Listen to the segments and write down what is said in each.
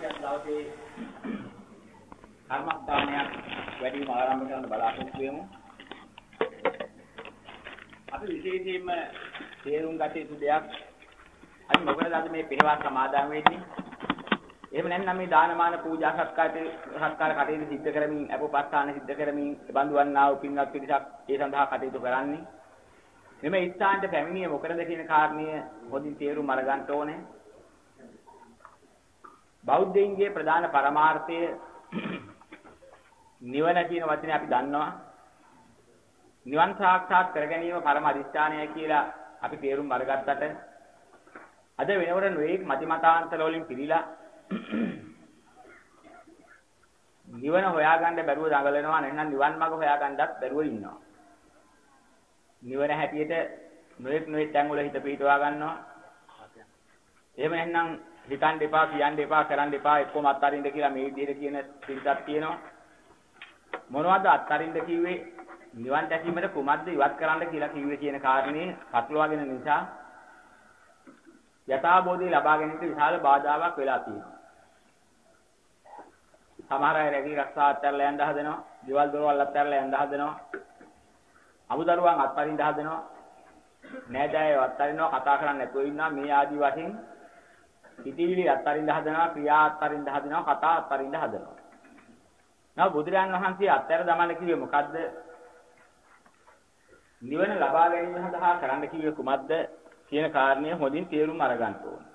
අපි අද දවසේ කර්මස්ථානයක් වැඩිම ආරම්භ කරන්න බලාපොරොත්තු වෙමු. අපි විශේෂයෙන්ම තේරුම් ගත යුතු දෙයක් අපි මොකද අද මේ පෙරවස් සමාදන් වෙන්නේ? එහෙම නැත්නම් මේ දානමාන පූජා සත්කාරට සත්කාර කටයුතු සිද්ධ කරමින් අපෝපස්ථාන සිද්ධ කරමින් බඳු වන්නා වූ පින්වත් පිරිසක් ඒ සඳහා කටයුතු කරන්නේ. මෙම ස්ථානට පැමිණියේ මොකද කියන කාරණය හොඳින් තේරුම් අරගන්න ඕනේ. බෞද්ධයින්ගේ ප්‍රධාන පරමාර්ථය නිවන කියන වචනේ අපි දන්නවා. නිවන් සාක්ෂාත් කර ගැනීම පරම අදිස්ථානය කියලා අපි තේරුම් අරගත්තට අද වෙනකොට නොඑක් මතිමතාන්තර වලින් පිළිලා නිවන හොයාගන්න බැරුව දඟලනවා නැත්නම් නිවන් මඟ හොයාගන්නත් බැරුව ඉන්නවා. නිවන හැටියට නොඑක් නොඑක් තැන් වල හිත පිටවා ගන්නවා. එහෙම නැත්නම් හිතන්න එපා කියන්න එපා කරන්න එපා එක්කම අත්හරින්න කියලා මේ විදිහට කියන පිළිසක් තියෙනවා. මොනවද අත්හරින්න කිව්වේ? නිවන් දැකීමට කුමක්ද ඉවත් කරන්න කියලා කිව්වේ කියන කාරණේ පටලවාගෙන නිසා යථාබෝධය ලබා ගැනීමට විශාල බාධාවක් වෙලා තියෙනවා. සමහර අය රැකී රක්ෂා අත්හැරලා යන්න හදනවා. දේවල් දොරවල් අත්හැරලා යන්න හදනවා. අමුදරුවන් අත්හරින්න හදනවා. නෑදෑයෝ අත්හරිනවා කතා කරන්නේ නැතුව ඉන්නවා මේ ආදි වශයෙන් හිතවිලි අත්හරින්න හදනවා ක්‍රියා අත්හරින්න හදනවා කතා අත්හරින්න හදනවා. නම බුදුරජාණන් වහන්සේ අත්හැර දමන්න කිව්වේ මොකද්ද? නිවන ලබා ගැනීම සඳහා කරන්න කිව්වේ කුමක්ද කියන කාරණය හොඳින් තේරුම් අරගන්න ඕනේ.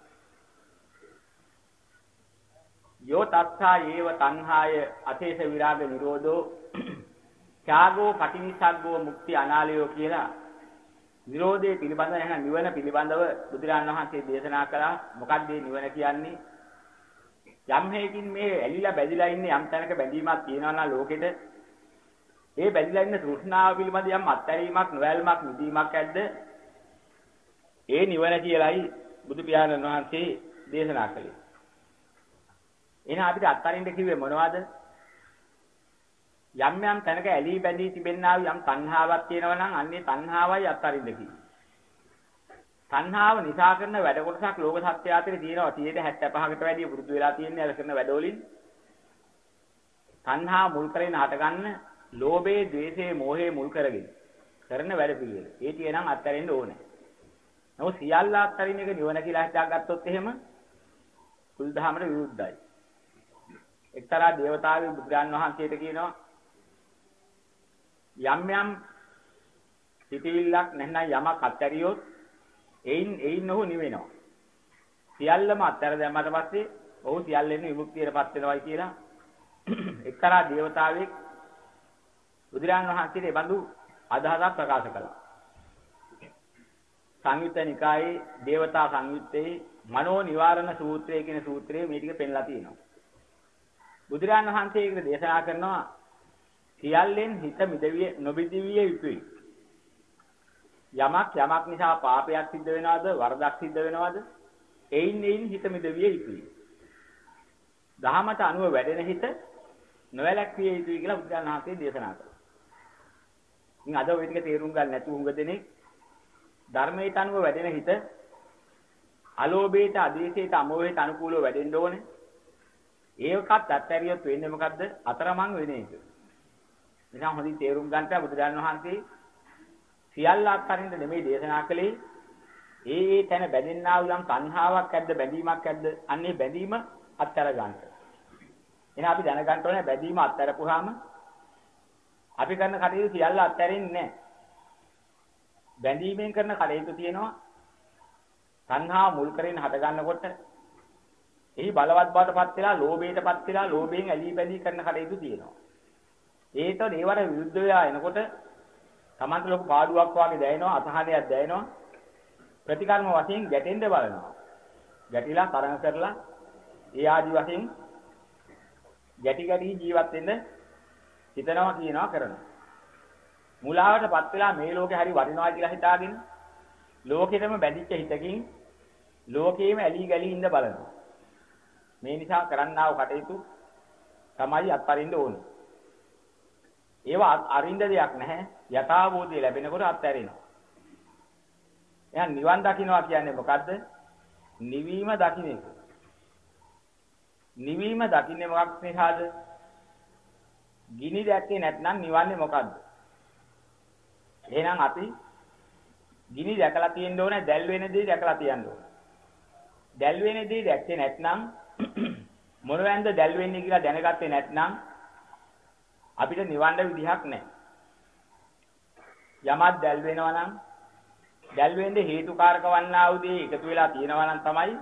යෝ තත්ථා යේව තණ්හාය අතේස විරාග නිරෝධෝ ත්‍යාගෝ පටිනිසග්ගෝ මුක්ති අනාලයෝ කියලා නිරෝධයේ පිළිබඳව නැත්නම් නිවන පිළිබඳව බුදුරජාණන් වහන්සේ දේශනා කළා. මොකක්ද මේ නිවන කියන්නේ? යම් හේකින් මේ ඇලිලා බැඳිලා ඉන්නේ යම් තැනක බැඳීමක් තියෙනවා නම් ලෝකෙට ඒ බැඳිලා ඉන්න තෘෂ්ණාව පිළිබඳ යම් අත්හැරීමක් නොවැල්මක් නිදීමක් ඇද්ද? ඒ නිවන කියලයි බුදු පියාණන් වහන්සේ දේශනා කළේ. එහෙනම් අපිට අත්හරින්න කිව්වේ මොනවද? යම් යම් තැනක ඇලී බැඳී තිබෙන්නා වූ යම් තණ්හාවක් තියෙනවා නම් අන්නේ තණ්හාවයි අත්හරින්න කිව්වේ. තණ්හාව නිසා කරන වැඩ කොටසක් ලෝක සත්‍ය අතරේ තියෙනවා 75කට වැඩිය පුරුදු වෙලා තියෙන අර කරන වැඩවලින් තණ්හා මුල් කරගෙන හටගන්න ලෝභයේ, ద్వේෂයේ, මෝහයේ මුල් කරගෙන කරන වැඩ පිළිවෙල. ඒ තියෙනම් අත්හැරෙන්න ඕනේ. නමුත් සියල්ල අත්හරින්න එක නිවන කියලා හිතාගත්තොත් එහෙම කුල්දහමට විරුද්ධයි. එක්තරා දේවතාවෙක් බුදුරන් වහන්සේට කියනවා යම් යම් සිටිවිල්ලක් නැත්නම් යමක් අත්හැරියොත් එයින් එයින් ඔහු නිවෙනවා. සියල්ලම අත්හැර දැම්මට පස්සේ ඔහු සියල්ලෙන් විමුක්තියටපත් වෙනවයි කියලා එක්තරා දේවතාවෙක් බුදුරන් වහන්සේට ඒ බඳු අදහසක් ප්‍රකාශ කළා. සංයුත්ත නිකායේ දේවතා සංයුත්තේ මනෝ නිවාරණ සූත්‍රය කියන සූත්‍රයේ මේ ටික පෙන්ලා තියෙනවා. බුදුරජාණන් වහන්සේ ඒකට දේශනා කරනවා සියල්ලෙන් හිත මිදවිය නොබිදිවිය යුතුයි. යමක් යමක් නිසා පාපයක් සිද්ධ වෙනවද වරදක් සිද්ධ වෙනවද එයින් එයින් හිත මිදවිය යුතුයි. දහමට අනුව වැඩෙන හිත නොවැළැක්විය යුතුයි කියලා බුදුරජාණන් වහන්සේ දේශනා කළා. ඉතින් අද ওই ටික තේරුම් ගන්න නැතුව උඟ දෙනෙක් ධර්මයට අනුව වැඩෙන හිත අලෝභයට, අදේශයට, අමෝහයට අනුකූලව වැඩෙන්න ඕනේ. ඒකත් අත්හැරියොත් වෙන්නේ මොකද්ද? අතරමං වෙන එක. නිසා හොඳින් තේරුම් ගන්නට බුදුරජාණන් වහන්සේ සියල්ල අත්හරින්න නෙමෙයි දේශනා කළේ. ඒ ඒ තැන බැඳෙන්නා වූ යම් තණ්හාවක් ඇද්ද බැඳීමක් ඇද්ද? අන්නේ බැඳීම අත්හැර ගන්න. එහෙනම් අපි දැනගන්න ඕනේ බැඳීම අත්හැරපුවාම අපි කරන කටයුතු සියල්ල අත්හැරෙන්නේ නැහැ. බැඳීමෙන් කරන කටයුතු තියෙනවා තණ්හා මුල් කරගෙන හට ගන්නකොට එහි බලවත් බවටපත් වෙලා ලෝභයටපත් වෙලා ලෝභයෙන් ඇලී බැඳී කරන කටයුතු තියෙනවා. ඒතකොට ඒවට විරුද්ධ වෙලා එනකොට Tamanta ලොකු පාඩුවක් වගේ දැනෙනවා අසහනයක් දැනෙනවා. ප්‍රතිකර්ම වශයෙන් ගැටෙන්න බලනවා. ගැටිලා තරඟ කරලා ඒ ආදි වශයෙන් ගැටි ගැටි ජීවත් වෙන්න හිතනවා කියනවා කරනවා. මුලාවටපත් වෙලා මේ ලෝකේ හරි වටිනවා කියලා හිතාගෙන ලෝකෙටම බැඳිච්ච හිතකින් ලෝකේම ඇලී ගලී ඉන්න බලනවා. මේ නිසා කරන්නා වූ කටයුතු තමයි අත්හරින්න ඕනේ. ඒවා අරින්න දෙයක් නැහැ. යථාභූතය ලැබෙනකොට අත්හැරෙනවා. එහෙනම් නිවන් දකින්නවා කියන්නේ මොකද්ද? නිවීම දකින්න එක. නිවීම දකින්නේ මොකක් නිසාද? ගිනි දැක්කේ නැත්නම් නිවන්නේ මොකද්ද? එහෙනම් අපි ගිනි දැකලා තියෙන්න ඕනේ දැල් වෙන දේ දැකලා තියන්න ඕනේ. දැල් වෙන දේ දැක්කේ නැත්නම් මොනවැන්ද දැල් වෙන්නේ කියලා දැනගත්තේ නැත්නම් අපිට නිවන්න විදිහක් නැහැ. යමක් දැල් වෙනවා නම් දැල් වෙන්නේ හේතුකාරක වන්නා වූ දේ එකතු වෙලා තියෙනවා නම් තමයි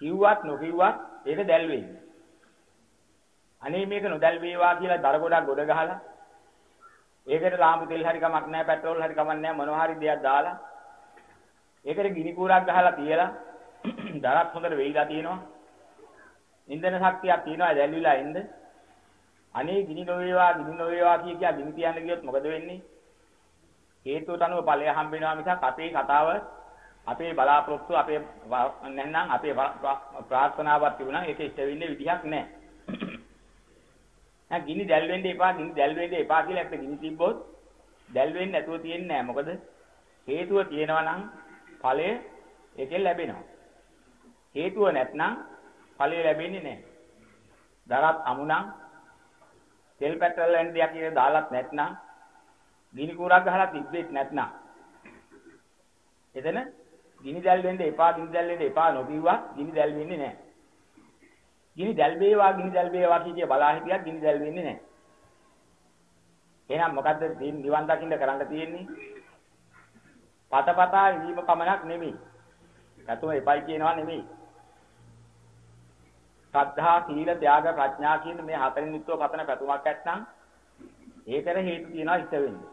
කිව්වත් නොකිව්වත් ඒක දැල් වෙන්නේ. අනේ මේක නොදැල් වේවා කියලා දර ගොඩක් ගොඩ ගහලා ඒකට ලාම්පු තෙල් හරි කමක් නැහැ පෙට්‍රෝල් හරි කමක් නැහැ මොනවා හරි දෙයක් දාලා ඒකට ගිනි කූරක් ගහලා තියලා දරත් හොඳට වෙයිලා තියෙනවා ඉන්ධන ශක්තියක් තියෙනවා දැල්විලා ඉන්න අනේ ගිනි නොවේවා ගිනි නොවේවා කිය කියා ගිනි තියන්න ගියොත් මොකද වෙන්නේ? හේතුවට අනුව ඵලය හම්බ වෙනවා මිසක් අපේ කතාව අපේ බලාපොරොත්තු අපේ නැත්නම් අපේ ප්‍රාර්ථනාවක් තිබුණා ඒක ඉෂ්ට වෙන්නේ විදිහක් නැහැ. නැහ ගිනි දැල් වෙන්න එපා ගිනි දැල් වෙන්න එපා කියලා ඇත්ත ගිනි තිබ්බොත් දැල් වෙන්නේ නැතුව තියෙන්නේ නැහැ. මොකද හේතුව තියෙනවා නම් ඵලය ඒකෙන් ලැබෙනවා. හේතුව නැත්නම් ඵලය ලැබෙන්නේ නැහැ. දරත් අමුණම් තෙල් පෙට්‍රල් වැනි දෙයක් කියලා දාලත් නැත්නම් ගිනි කූරක් ගහලා තිබ්බෙත් නැත්නම් එතන ගිනි දැල් වෙන්න එපා ගිනි දැල් වෙන්න එපා නොකියුවා ගිනි දැල් වෙන්නේ නැහැ. ගිනි දැල් වේවා ගිනි දැල් වේවා කිය බලා හිටියක් ගිනි දැල් වෙන්නේ නැහැ. එහෙනම් මොකද්ද නිවන් දකින්න කරන්න තියෙන්නේ? පතපතා ඉඳීම පමණක් නෙමෙයි. කතුම එපයි කියනවා නෙමෙයි. ශ්‍රද්ධා, සීල, ත්‍යාග, ප්‍රඥා කියන මේ හතරින් යුක්තව පතන පැතුමක් නැත්නම් ඒකට හේතු තියනවා ඉස්ස වෙන්නේ.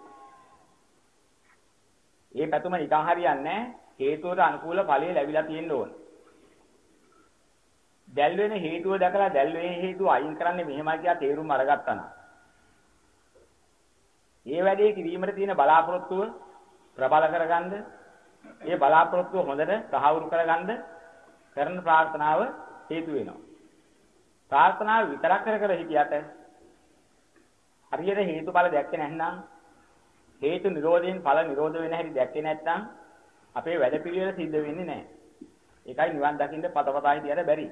ඒ පැතුම නිකන් හරියන්නේ නැහැ. හේතුවට අනුකූල ඵලය ලැබිලා තියෙන්න ඕන. දැල් වෙන හේතුව දැකලා දැල් වෙන හේතුව අයින් කරන්නේ මෙහෙමයි කියලා තේරුම් අරගත්තා නම්. මේ වැඩේ කිරීමට තියෙන බලාපොරොත්තුව ප්‍රබල කරගන්න, ඒ බලාපොරොත්තුව හොඳට සහවුරු කරගන්න කරන ප්‍රාර්ථනාව හේතු වෙනවා. ප්‍රාර්ථනාව විතරක් කර කර හිටියට හරියට හේතුඵල දැක්කේ නැත්නම් හේතු නිරෝධයෙන් ඵල නිරෝධ වෙන හැටි දැක්කේ නැත්නම් අපේ වැඩපිළිවෙල සිද්ධ වෙන්නේ නැහැ. ඒකයි නිවන් දකින්න පතපතා හිටියට බැරි.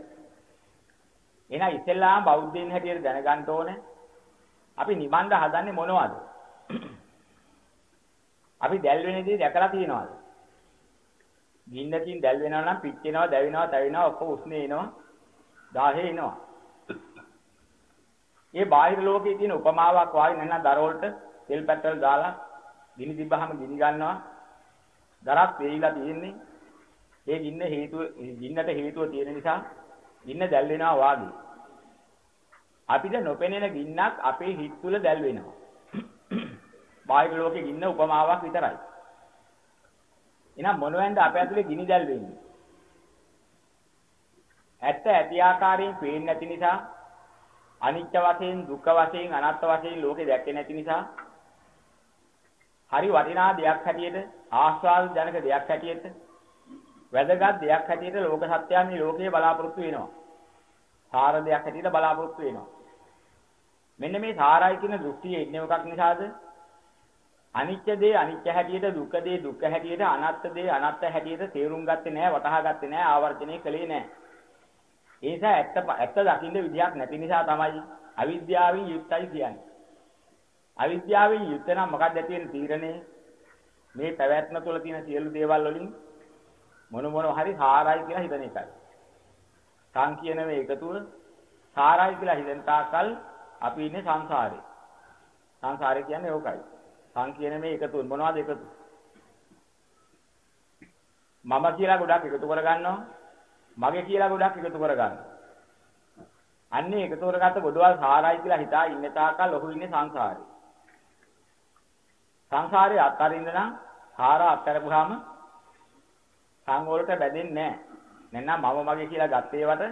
එහෙනම් ඉස්සෙල්ලාම බෞද්ධයින් හැටියට දැනගන්න ඕනේ අපි නිවන්න හදන්නේ මොනවද? අපි දැල් වෙන දේ දැකලා තියෙනවද? ගින්නකින් දැල් වෙනවා නම් පිච්චෙනවා, දැවෙනවා, තැවෙනවා, ඔක්කොම උස්නේ එනවා. දාහේ එනවා. ඒ බාහිර ලෝකයේ තියෙන උපමාවක් වාගේ නැත්නම් දර වලට තෙල් පැට්‍රල් දාලා ගිනි තිබ්බහම ගිනි ගන්නවා. දරත් වේයිලා තියෙන්නේ. ඒ ගින්න හේතුව ගින්නට හේතුව තියෙන නිසා ගින්න දැල් වෙනවා වාගේ. අපිට නොපෙනෙන ගින්නක් අපේ හිත තුළ දැල් වෙනවා. බාහිර ලෝකේ ගින්න උපමාවක් විතරයි. එහෙනම් මොනවෙන්ද අපේ ඇතුලේ ගිනි දැල් වෙන්නේ? ඇත්ත ඇති ආකාරයෙන් පේන්නේ නැති නිසා අනිත්‍ය වශයෙන් දුක්ඛ වශයෙන් අනාත්ම වශයෙන් ලෝකේ දැක්කේ නැති නිසා හරි වටිනා දෙයක් හැටියට ආස්වාද ජනක දෙයක් හැටියට වැදගත් දෙයක් හැටියට ලෝක සත්‍යය මේ ලෝකේ බලාපොරොත්තු වෙනවා. සාර දෙයක් හැටියට බලාපොරොත්තු වෙනවා. මෙන්න මේ සාරයි කියන දෘෂ්ටියේ ඉන්නේ මොකක් නිසාද? අනිත්‍ය දේ අනිත්‍ය හැටියට දුක්ඛ දේ දුක්ඛ හැටියට අනාත්ම දේ අනාත්ම හැටියට තේරුම් ගත්තේ නැහැ වටහා ගත්තේ නැහැ ආවර්ජනය කළේ නැහැ. ඒ නිසා ඇත්ත ඇත්ත දකින්න විදියක් නැති නිසා තමයි අවිද්‍යාවෙන් යුක්තයි කියන්නේ. අවිද්‍යාවෙන් යුක්ත නම් මොකක්ද ඇති වෙන තීරණේ? මේ පැවැත්ම තුළ තියෙන සියලු දේවල් වලින් මොන මොන හරි සාරයි කියලා හිතන එකයි. සං කියන මේ එකතුව සාරයි කියලා හිතෙන තාකල් අපි ඉන්නේ සංසාරේ. සංසාරේ කියන්නේ ඕකයි. සං කියන මේ එකතුව මොනවද එකතු? මම කියලා ගොඩක් එකතු කරගන්නවා. මගේ කියලා ගොඩක් එකතු කරගන්නවා. අන්නේ එකතු කරගත්ත ගොඩවල් සාරයි කියලා හිතා ඉන්න තාකල් ඔහු ඉන්නේ සංසාරේ. සංසාරේ අත්හරින්න නම් හාර අත්හැරපුවාම සං වලට බැඳෙන්නේ නැහැ. නැත්නම් මම මගේ කියලා ගත්තේ වට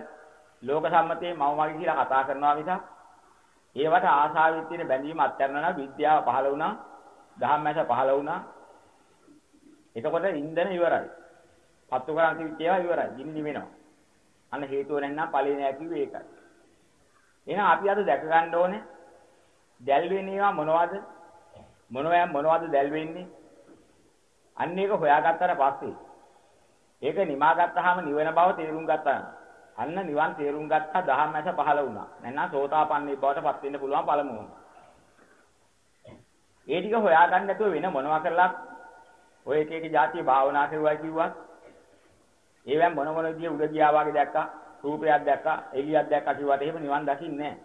ලෝක සම්මතයේ මම මගේ කියලා කතා කරනවා මිසක් ඒවට ආශාවෙත් තියෙන බැඳීම අත්හැරනවා විද්‍යාව පහළ වුණා, ධම්මැස පහළ වුණා. එතකොට ඉන්දන ඉවරයි. පත්තු කරන් තිබිච්ච ඒවා ඉවරයි. ගිනි නිවෙනවා. අන්න හේතුව නැත්නම් ඵලේ නෑ කිව්වේ ඒකයි. එහෙනම් අපි අද දැක ගන්න ඕනේ දැල් වෙන ඒවා මොනවද? මොනවා මොනවද දැල් වෙන්නේ? අන්න ඒක හොයාගත්තට පස්සේ ඒක නිමා ගත්තාම නිවන බව තේරුම් ගත්තා. අන්න නිවන් තේරුම් ගත්තා දහම් මැස පහළ වුණා. නැත්නම් සෝතාපන්නී බවට පත් වෙන්න පුළුවන් පළමුවම. ඒ ටික හොයාගන්න නැතුව වෙන මොනවා කරලා ඔය එක එක જાතිය භාවනා කරුවා කිව්වත් ඒවෙන් මොන මොන විදිය උඩ ගියා වගේ දැක්කා රූපයක් දැක්කා එළියක් දැක්කා කිව්වට එහෙම නිවන් දකින්නේ නැහැ.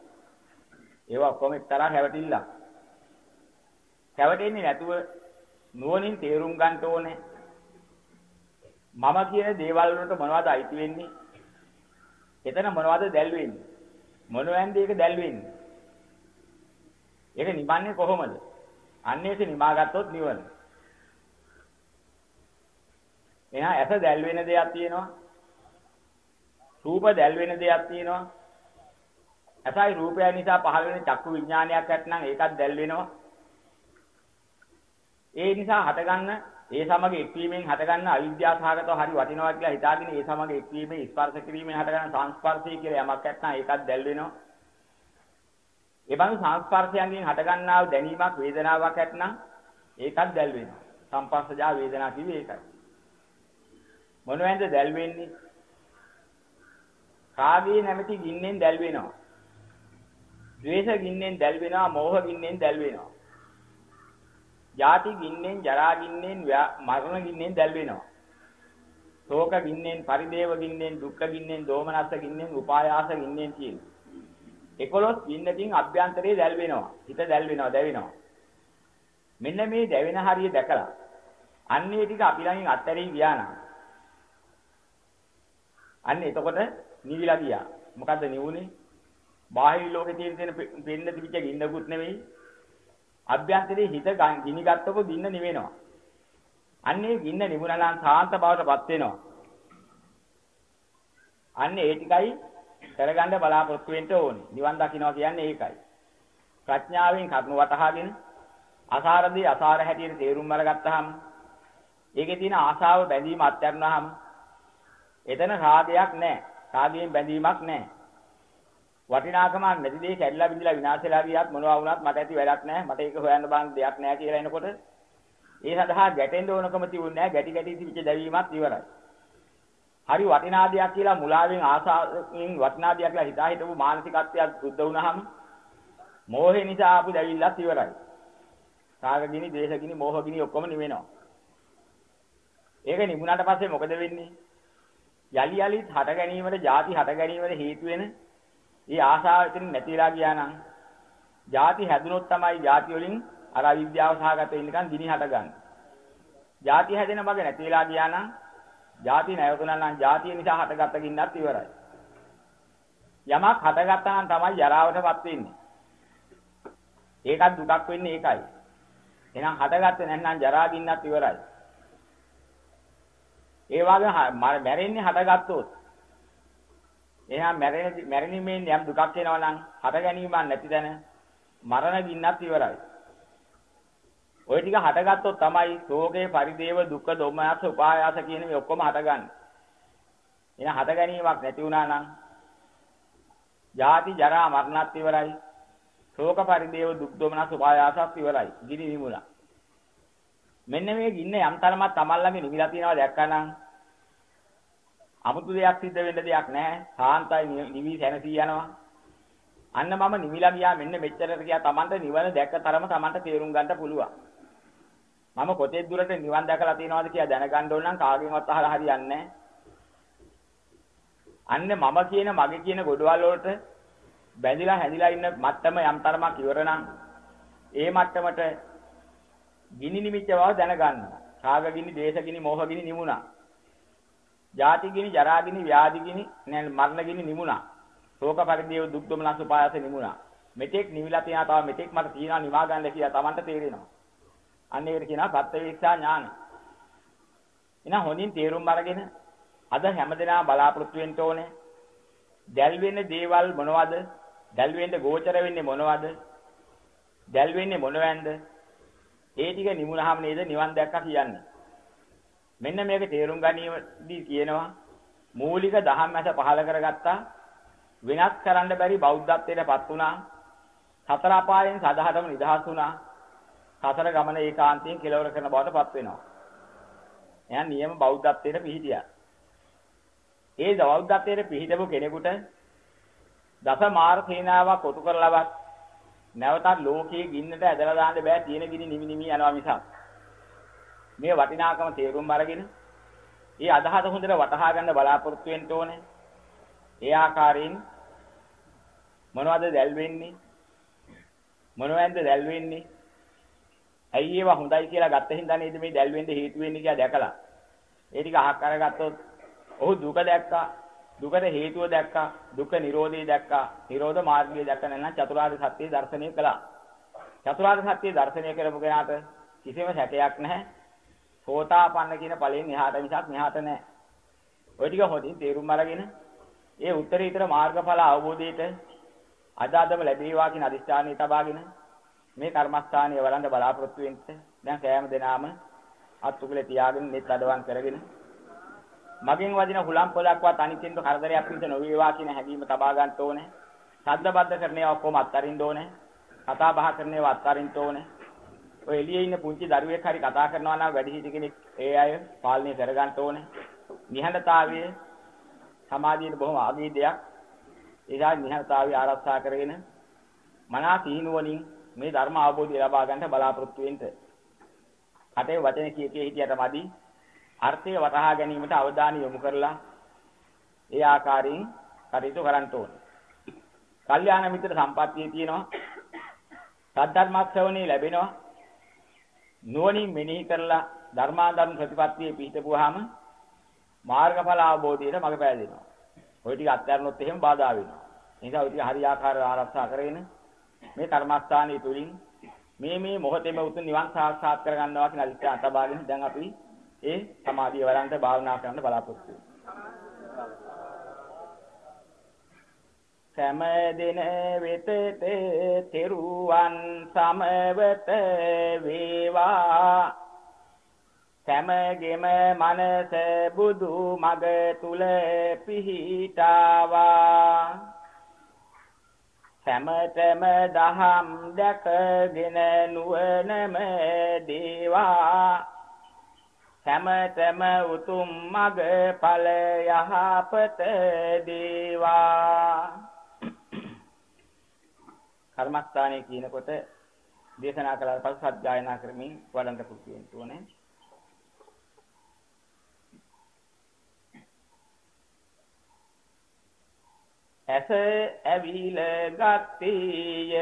ඒවා ඔක්කොම එක්තරා හැවටිල්ලක්. හැවටෙන්නේ නැතුව නුවණින් තේරුම් ගන්න ඕනේ. මම කියන දේවල් වලට මොනවද අයිති වෙන්නේ? එතන මොනවද දැල් වෙන්නේ? මොනවැන්ද ඒක දැල් වෙන්නේ? ඒක නිවන්නේ කොහොමද? අන්න ඒක නිමාගත්තොත් නිවන. එහෙනම් ඇස දැල් වෙන දෙයක් තියෙනවා. රූප දැල් වෙන දෙයක් තියෙනවා. ඇසයි රූපය නිසා පහළ වෙන චක්කු විඥානයක් ඇත්නම් ඒකත් දැල් වෙනවා. ඒ නිසා හටගන්න ඒ සමග එක්වීමෙන් හටගන්න අවිද්‍යාසහගතව හරි වටිනවා කියලා හිතාගෙන ඒ සමග එක්වීමෙන් ස්පර්ශ කිරීමෙන් හටගන්න සංස්පර්ශය කියලා යමක් නැත්නම් ඒකත් දැල් වෙනවා. ඒ බඳු සංස්පර්ශයන්ගෙන් හටගන්නා දැනීමක් වේදනාවක් නැත්නම් ඒකත් දැල් වෙනවා. සංපස්සජා වේදනා කිව්වේ ඒකයි. මොනවෙන්ද දැල් වෙන්නේ? රාගයේ නැමැති ගින්නෙන් දැල් වෙනවා. ද්වේෂ ගින්නෙන් දැල් වෙනවා, මෝහ ගින්නෙන් දැල් වෙනවා. ජාති ගින්නෙන්, ජරා ගින්නෙන්, මරණ ගින්නෙන් දැල් වෙනවා. ශෝක ගින්නෙන්, පරිදේව ගින්නෙන්, දුක්ඛ ගින්නෙන්, දෝමනස්ස ගින්නෙන්, උපායාස ගින්නෙන් කියන. 11 ගින්නකින් අභ්‍යන්තරේ දැල් වෙනවා. හිත දැල් වෙනවා, දැවෙනවා. මෙන්න මේ දැවෙන හරිය දැකලා අන්නේ ටික අපි ළඟින් අත්හැරී ගියා නම් අන්න එතකොට නිවිලා ගියා. මොකද්ද නිවුනේ? බාහිර ලෝකේ තියෙන තියෙන පෙන්න තිබිච්ච ගින්නකුත් නෙවෙයි. අභ්‍යන්තරේ හිත ගිනි ගත්තකො ගින්න නිවෙනවා. අන්නේ ගින්න නිවුණා නම් සාන්ත බවටපත් වෙනවා. අන්නේ ඒ ටිකයි කරගන්න බලාපොරොත්තු වෙන්න ඕනේ. නිවන් දකින්නවා කියන්නේ ඒකයි. ප්‍රඥාවෙන් කරුණ වටහාගෙන අසාරදී අසාර හැටියට තේරුම් අරගත්තාම ඒකේ තියෙන ආශාව බැඳීම අත්හැරනහම එතන රාගයක් නැහැ. රාගයෙන් බැඳීමක් නැහැ. වටිනාකමක් නැති දෙයක් කැඩලා බිඳලා විනාශ වෙලා ගියත් මොනවා වුණත් මට ඇති වැඩක් නැහැ. මට ඒක හොයන්න බාන දෙයක් නැහැ කියලා එනකොට ඒ සඳහා ගැටෙන්න ඕනකම තිබුණේ නැහැ. ගැටි ගැටි තිබිච්ච දැවීමත් ඉවරයි. හරි වටිනා දෙයක් කියලා මුලාවෙන් ආසාවෙන් වටිනා දෙයක් කියලා හිතා හිටපු මානසිකත්වයක් සුද්ධ වුණාම මෝහේ නිසා ආපු දැවිල්ලත් ඉවරයි. රාගගිනි, ද්වේෂගිනි, මෝහගිනි ඔක්කොම නිවෙනවා. ඒක නිමුණාට පස්සේ මොකද වෙන්නේ? යලි යලිත් හට ගැනීමට, ಜಾති හට ගැනීමට හේතු වෙන ඒ ආශාව එතන නැතිලා ගියා නම්, ಜಾති හැදුනොත් තමයි ಜಾති වලින් අර අවිද්‍යාව සහගත වෙන්නකන් දිනි හට ගන්න. ಜಾති හැදෙන බග නැතිලා ගියා නම්, ಜಾති නැවතුණා නම් ಜಾතිය නිසා හටගත්ත ගින්නත් ඉවරයි. යමක් හටගත්තා නම් තමයි ජරාවටපත් වෙන්නේ. ඒකත් දුකක් වෙන්නේ ඒකයි. එහෙනම් හටගත්තේ නැත්නම් ජරා ගින්නත් ඉවරයි. ඒ වගේ මැරෙන්නේ හටගත්තොත් එහෙනම් මැරෙන මැරෙනීමෙන් යම් දුකක් එනවා නම් හට ගැනීමක් නැති තැන මරණ ගින්නත් ඉවරයි. ওই ටික හටගත්තොත් තමයි ශෝකේ පරිදේව දුක්ඛ දොමනස් උපායාස කියන මේ ඔක්කොම හටගන්නේ. එහෙනම් හට ගැනීමක් නැති වුණා නම් ජාති ජරා මරණත් ඉවරයි. ශෝක පරිදේව දුක් දොමනස් උපායාසත් ඉවරයි. ගිනි නිමුණා. මෙන්න මේ ගින්න යම් තරමක් තමන් ළඟ නිවිලා තියෙනවා දැක්කනම් 아무තු දෙයක් සිද්ධ වෙන්න දෙයක් නැහැ. සාන්තයි නිවි සැනසී යනවා. අන්න මම නිවිලා ගියා මෙන්න මෙච්චරට ගියා තමන්ට නිවන දැක්ක තරම තමන්ට තේරුම් ගන්න පුළුවන්. මම කොතෙක් දුරට නිවන් දැකලා තියෙනවද කියලා දැනගන්න ඕන නම් කාගෙන්වත් අහලා හරියන්නේ නැහැ. අන්න මම කියන මගේ කියන ගොඩවල් වලට බැඳිලා හැඳිලා ඉන්න මට්ටම යම් තරමක් ඉවර නම් ඒ මට්ටමට ගිනි නිමිච්ච බව දැනගන්න. රාග ගිනි, දේශ ගිනි, මෝහ ගිනි නිමුණා. ජාති ගිනි, ජරා ගිනි, ව්‍යාධි ගිනි, නෑ මරණ ගිනි නිමුණා. ශෝක පරිදේව දුක් දුමනස් උපායස නිමුණා. මෙතෙක් නිවිලා තියනවා තව මෙතෙක් මට තියනවා නිවා ගන්න කියලා Tamanට තේරෙනවා. අන්න ඒකට කියනවා ප්‍රත්‍යවේක්ෂා ඥාන. එහෙනම් හොඳින් තේරුම් අරගෙන අද හැමදෙනා බලාපොරොත්තු වෙන්න ඕනේ. දැල් වෙන දේවල් මොනවද? දැල් වෙන්න ගෝචර වෙන්නේ මොනවද? දැල් වෙන්නේ මොනවැන්ද? ඒ ටික නිමුණාම නේද නිවන් දැක්කා කියන්නේ. මෙන්න මේක තේරුම් ගැනීමදී කියනවා මූලික දහම් ඇස පහල කරගත්තා වෙනස් කරන්න බැරි බෞද්ධත්වයටපත් වුණා. සතර අපායෙන් සදාහටම නිදහස් වුණා. සතර ගමන ඒකාන්තයෙන් කෙලවර කරන බවටපත් වෙනවා. එහෙනම් නියම බෞද්ධත්වයට පිහිටියා. ඒ බෞද්ධත්වයේ පිහිටපු කෙනෙකුට දස මාර සේනාවක් කොටු කරලවත් නැවතත් ලෝකයේ ගින්නට ඇදලා දාන්න බෑ. තියෙන ගිනි නිමි නිමි යනවා මිසක්. මේ වටිනාකම තේරුම් අරගෙන ඒ අදහස හොඳට වටහා ගන්න බලාපොරොත්තු වෙන්න ඕනේ. ඒ ආකාරයෙන් මොනවද දැල් වෙන්නේ මොනවැන්ද දැල් වෙන්නේ ඇයි ඒවා හොඳයි කියලා ගත්ත හින්දා නේද මේ දැල් වෙන්න හේතු වෙන්නේ කියලා දැකලා? ඒ ටික අහක් කරගත්තොත් ඔහු දුක දැක්කා. දුකට හේතුව දැක්කා දුක නිරෝධය දැක්කා නිරෝධ මාර්ගය දැක්ක නැත්නම් චතුරාර්ය සත්‍ය දර්ශනය කළා. චතුරාර්ය සත්‍ය දර්ශනය කරපු කෙනාට කිසිම සැකයක් නැහැ. සෝතාපන්න කියන ඵලයෙන් එහාට මිසක් මෙහාට නැහැ. ඔය ටික හොඳින් තේරුම් අරගෙන ඒ උත්තරීතර මාර්ගඵල අවබෝධයට අද අදම ලැබේවා කියන අදිස්ථානය තබාගෙන මේ කර්මස්ථානීය වළඳ බලාපොරොත්තු වෙන්න. දැන් සෑම දිනාම අත්ුකුලේ තියාගෙන net අදවන් කරගෙන මගෙන් වදින හුලම් පොලක්වත් අනිත්‍යෙන්ද කරදරයක් පිට නොවේවා කියන හැඟීම තබා ගන්න ඕනේ. ශබ්දබද්ධ කරන්නේ ඔක්කොම අත්හරින්න ඕනේ. කතා බහ කරන්නේ අත්හරින්න ඕනේ. ඔය එළියේ ඉන්න පුංචි දරුවෙක් හරි කතා කරනවා නම් වැඩිහිටි කෙනෙක් ඒ අය පාලනය කර ගන්න ඕනේ. නිහඬතාවය සමාජයේ බොහොම ආදී දෙයක්. ඒසා නිහඬතාවය ආරක්ෂා කරගෙන මනා සීනුවණින් මේ ධර්ම අවබෝධය ලබා ගන්නට බලාපොරොත්තු වෙන්න. කටේ වචන කිය කිය හිටියට මදි. අර්ථය වටහා ගැනීමට අවධානය යොමු කරලා ඒ ආකාරයෙන් කටයුතු කරන්න ඕනේ. කල්යාණ මිත්‍ර සම්පත්තිය තියෙනවා. සද්ධර්ම ශ්‍රවණේ ලැබෙනවා. නුවණින් මෙනෙහි කරලා ධර්මාධර්ම ප්‍රතිපත්තියේ පිහිටපුවාම මාර්ගඵල අවබෝධයට මඟ පෑදෙනවා. ওই ටික අත්හැරනොත් එහෙම බාධා වෙනවා. ඒ නිසා ওই ටික හරියාකාරව ආරක්ෂා කරගෙන මේ කර්මස්ථානයේ තුලින් මේ මේ මොහොතේම උතුම් නිවන් සාක්ෂාත් කරගන්නවා කියන අදිස්ත්‍ය අතබාගෙන දැන් අපි ඒ සමාධිය වරන්ට භාවනා කරන්න බලාපොරොත්තු සෑම දින වෙතට තෙරුවන් සමවත වේවා. සෑමගෙම මනස බුදු මග තුල පිහිටාවා. සෑමතම දහම් දැකගෙන නුවණම දේවා. සෑමතම උතුම් මග ඵල යහපත දේවා. කර්මස්ථානයේ කියනකොට දේශනා කළාට පස්සේ සත්‍යයනා කරමින් වඩන්න පුරුදු වෙන්න ඕනේ ඇස ඇවිල ගත්තේය.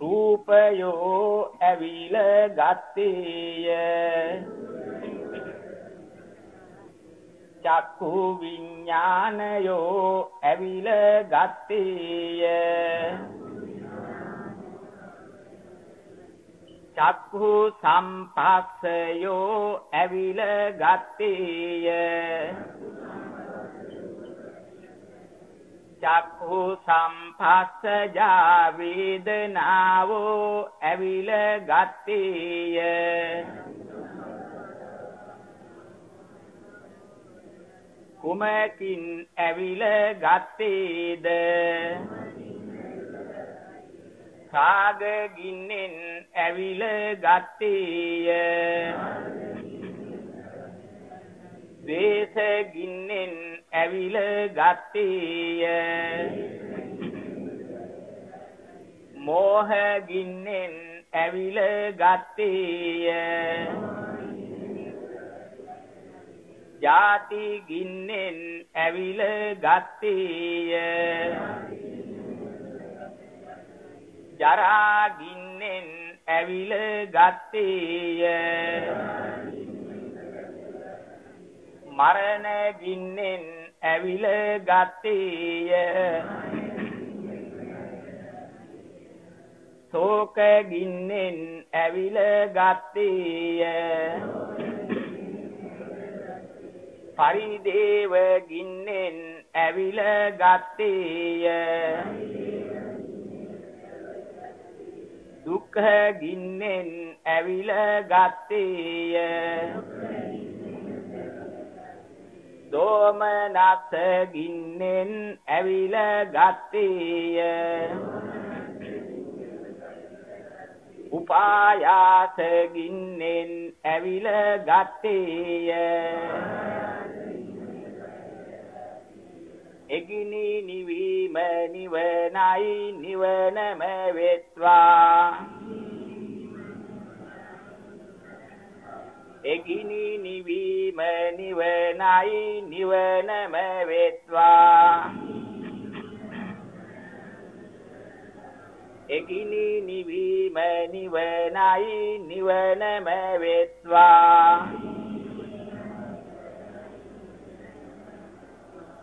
රූපයෝ ඇවිල ගත්තේය. චක්කු විඥානයෝ ඇවිල ගත්තේය. චක්කු සම්පස්සයෝ ඇවිල ගත්තේය. චක්ඛු සම්පස්සජා වේදනාවෝ ඇවිල ගත්තේය. කුමකින් ඇවිල ගත්තේද? කාග ගින්නෙන් ඇවිල ගත්තේය. ද්වේෂ ගින්නෙන් ඇවිල ගත්තේය. මෝහ ගින්නෙන් ඇවිල ගත්තේය. ජාති ගින්නෙන් ඇවිල ගත්තේය. ජරා ගින්නෙන් ඇවිල ගත්තේය. මරණ ගින්නෙන් ඇවිල ගත්තේය. ශෝක ගින්නෙන් ඇවිල ගත්තේය. පරිදේව ගින්නෙන් ඇවිල ගත්තේය. දුක්ඛ ගින්නෙන් ඇවිල ගත්තේය. දෝමනස ගින්නෙන් ඇවිල ගත්තේය. උපායාස ගින්නෙන් ඇවිල ගත්තේය. එගිනි නිවීම නිවනයි නිවනම වෙත්වා. එගිනි නිවීම නිවනයි නිවනම වෙත්වා එගිනි නිවීම නිවනයි නිවනම වෙත්වා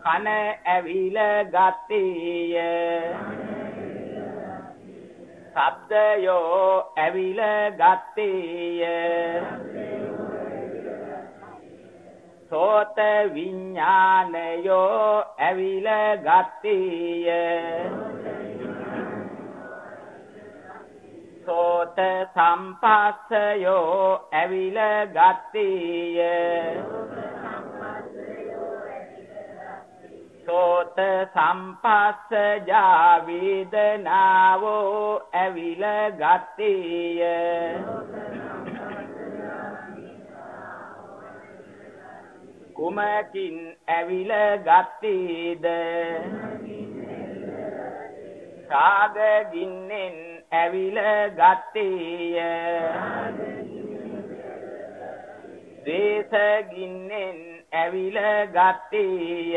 කන ඇවිල ගත්තේය. ශබ්දයෝ ඇවිල ගත්තේය. සෝත විඥානයෝ ඇවිල ගත්තේය. සෝත සම්පස්සයෝ ඇවිල ගත්තේය. සෝත සම්පස්සජා වේදනාවෝ ඇවිල ගත්තේය. කුමකින් ඇවිල ගත්තේද? රාග ගින්නෙන් ඇවිල ගත්තේය. දේශ ගින්නෙන් ඇවිල ගත්තේය.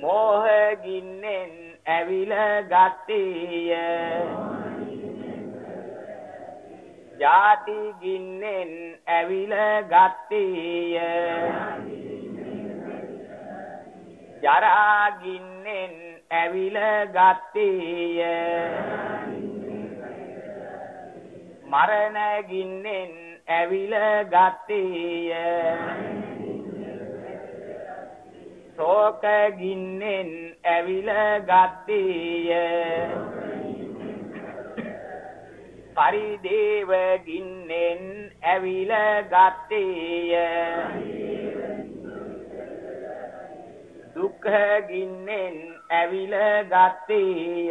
මෝහ ගින්නෙන් ඇවිල ගත්තේය. ජාති ගින්නෙන් ඇවිල ගත්තේය. ජරා ගින්නෙන් ඇවිල ගත්තේය. මරණ ගින්නෙන් ඇවිල ගත්තේය. ශෝක ගින්නෙන් ඇවිල ගත්තේය. පරිදේව ගින්නෙන් ඇවිල ගත්තේය. දුක්ඛ ගින්නෙන් ඇවිල ගත්තේය.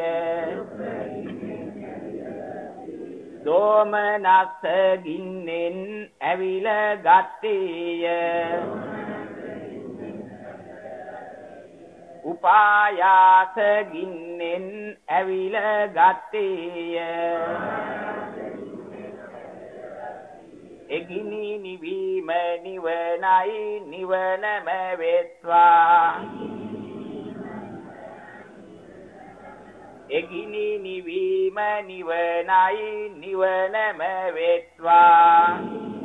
දෝමනස්ස ගින්නෙන් ඇවිල ගත්තේය. උපායාස ගින්නෙන් ඇවිල ගත්තේය. එගිනි නිවීම නිවනයි නිවනම වෙත්වා. එගිනි නිවීම නිවනයි නිවනම වෙත්වා.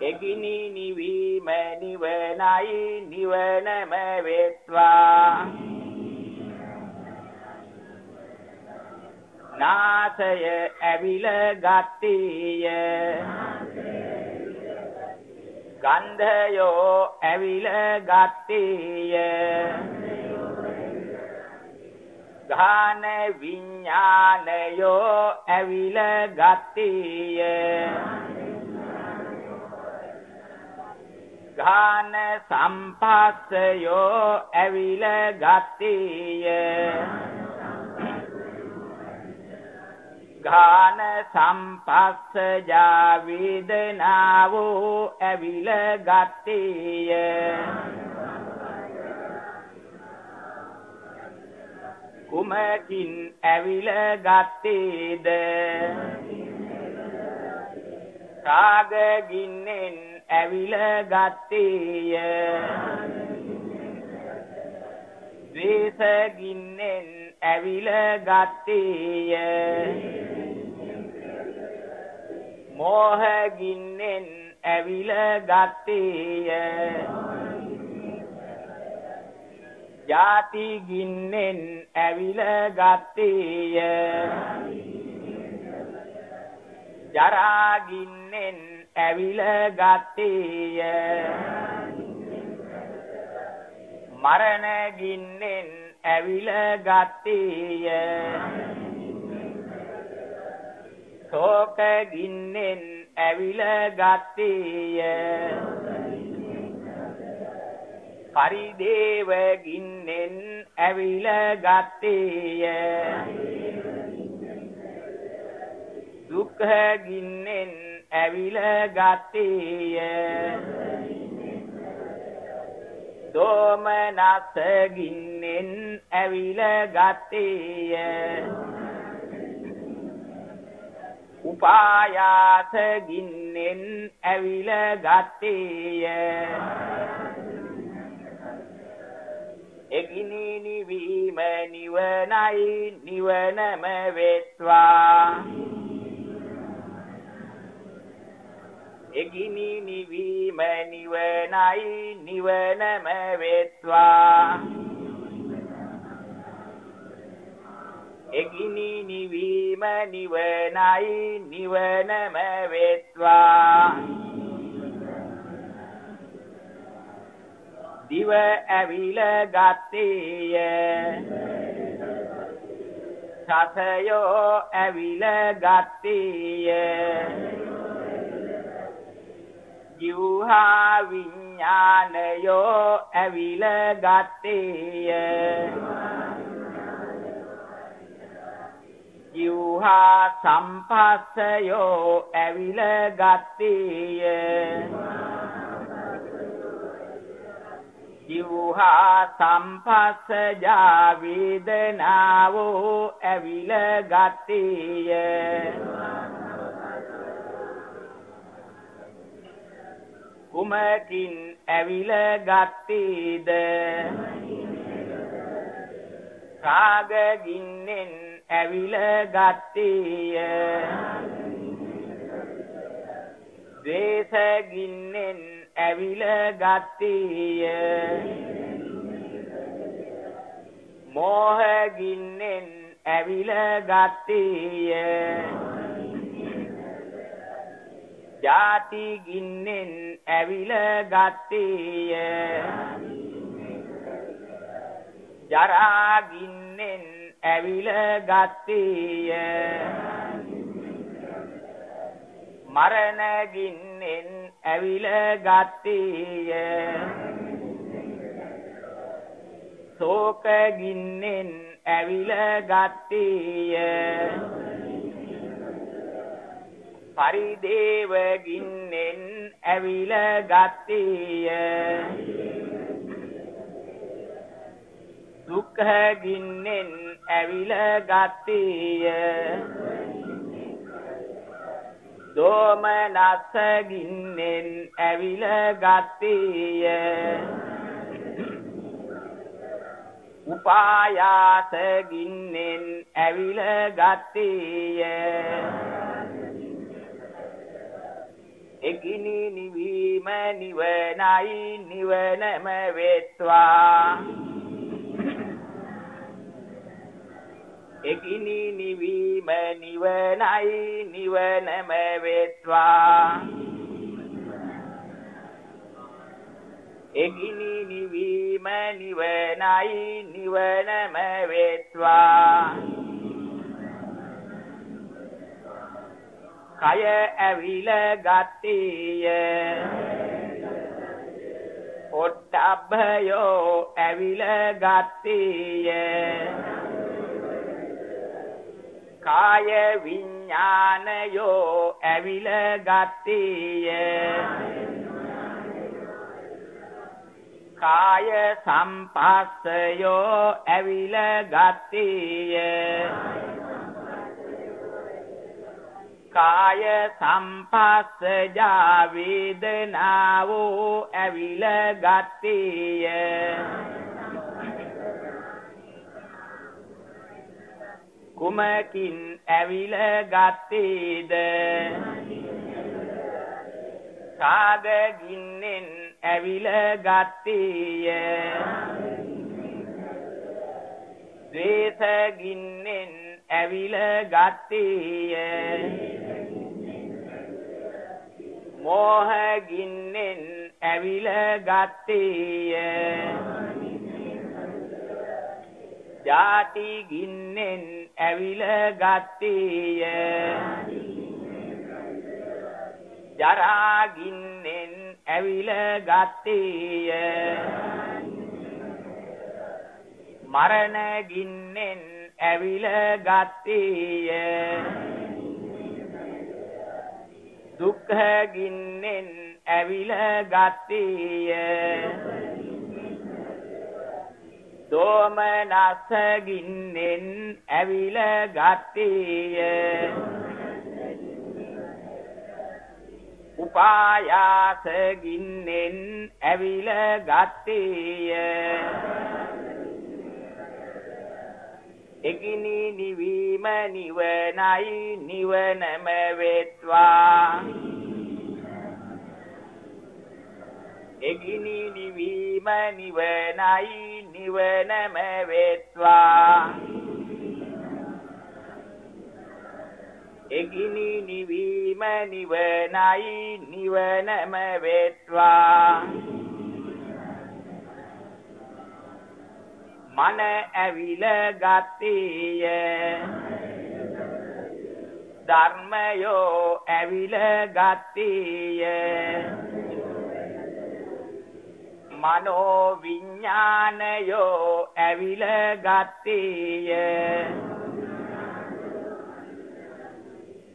එගිනි නිවීම නිවනයි නිවනම වෙත්වා. නාසය ඇවිල ගත්තේය. ගන්ධයෝ ඇවිල ගත්තේය. ගාන විඥානයෝ ඇවිල ගත්තේය. ගාන සම්පස්සයෝ ඇවිල ගත්තේය. ඝාන සම්පස්සජා වේදනාවෝ ඇවිල ගත්තේය. කුමකින් ඇවිල ගත්තේද? රාග ගින්නෙන් ඇවිල ගත්තේය ද්වේෂ ගින්නෙන් ඇවිල ගත්තේය මෝහ ගින්නෙන් ඇවිල ගත්තේය ජාති ගින්නෙන් ඇවිල ගත්තේය ජරා ගින්නෙන් ඇවිල ගත්තේය. මරණ ගින්නෙන් ඇවිල ගත්තේය. ශෝක ගින්නෙන් ඇවිල ගත්තේය. පරිදේව ගින්නෙන් ඇවිල ගත්තේය. දුක්ඛ ගින්නෙන් ඇවිල ගත්තේය. දෝමනස ගින්නෙන් ඇවිල ගත්තේය. උපායාස ගින්නෙන් ඇවිල ගත්තේය. එගිනි නිවීම නිවනයි නිවනම වෙත්වා. එගිනි නිවීම නිවනයි නිවනම වෙත්වා. එගිනි නිවීම නිවනයි නිවනම වෙත්වා. දිව ඇවිල ගත්තේය. සසයෝ ඇවිල ගත්තේය. ජීවහා විඥානයෝ ඇවිල ගත්තේය. ජීවහා සම්පස්සයෝ ඇවිල ගත්තේය. ජීවහා සම්පස්සජා වේදනාවෝ ඇවිල ගත්තේය. කුමකින් ඇවිල ගත්තේද? රාග ගින්නෙන් ඇවිල ගත්තේය. ද්වේෂ ගින්නෙන් ඇවිල ගත්තේය. මෝහ ගින්නෙන් ඇවිල ගත්තේය. ජාති ගින්නෙන් ඇවිල ගත්තේය. ජරා ගින්නෙන් ඇවිල ගත්තේය. මරණ ගින්නෙන් ඇවිල ගත්තේය. ශෝක ගින්නෙන් ඇවිල ගත්තේය. පරිදේව ගින්නෙන් ඇවිල ගත්තේය. දුක්ඛ ගින්නෙන් ඇවිල ගත්තේය. දෝමනස්ස ගින්නෙන් ඇවිල ගත්තේය. උපායාස ගින්නෙන් ඇවිල ගත්තේය. එකිනි නිවීම නිවනයි නිවනම වෙත්වා. එකිනි නිවීම නිවනයි නිවනම වෙත්වා එකිනි නිවීම නිවනයි නිවනම වෙත්වා. කය ඇවිල ගත්තේය. ඔට්ටබ්බයෝ ඇවිල ගත්තේය. කාය විඥානයෝ ඇවිල ගත්තේය. කාය සම්පස්සයෝ ඇවිල ගත්තේය. කාය සම්පස්සජා වේදනාවෝ ඇවිල ගත්තේය. කුමකින් ඇවිල ගත්තේද? කාග ගින්නෙන් ඇවිල ගත්තේය. ද්වේෂ ගින්නෙන් ඇවිල ගත්තේය. මෝහ ගින්නෙන් ඇවිල ගත්තේය. ජාති ගින්නෙන් ඇවිල ගත්තේය. ජරා ගින්නෙන් ඇවිල ගත්තේය. මරණ ගින්නෙන් ඇවිල ගත්තේය. දුක්ඛ ගින්නෙන් ඇවිල ගත්තේය. දෝමනස ගින්නෙන් ඇවිල ගත්තේය. උපායාස ගින්නෙන් ඇවිල ගත්තේය. එගිනි නිවීම නිවනයි නිවනම වෙත්වා. එගිනි නිවීම නිවනයි නිවනම වෙත්වා. එගිනි නිවීම නිවනයි නිවනම වෙත්වා. මන ඇවිල ගත්තේය. ධර්මයෝ ඇවිල ගත්තේය. මනෝ විඥානයෝ ඇවිල ගත්තේය.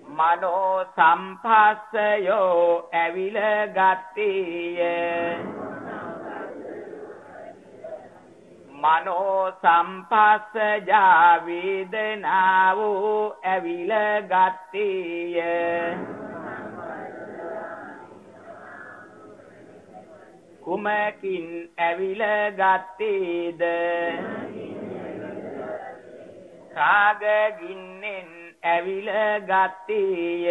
මනෝ සම්පස්සයෝ ඇවිල ගත්තේය. මනෝ සම්පස්සජා වේදනාවෝ ඇවිල ගත්තේය. කුමකින් ඇවිල ගත්තේද? රාග ගින්නෙන් ඇවිල ගත්තේය.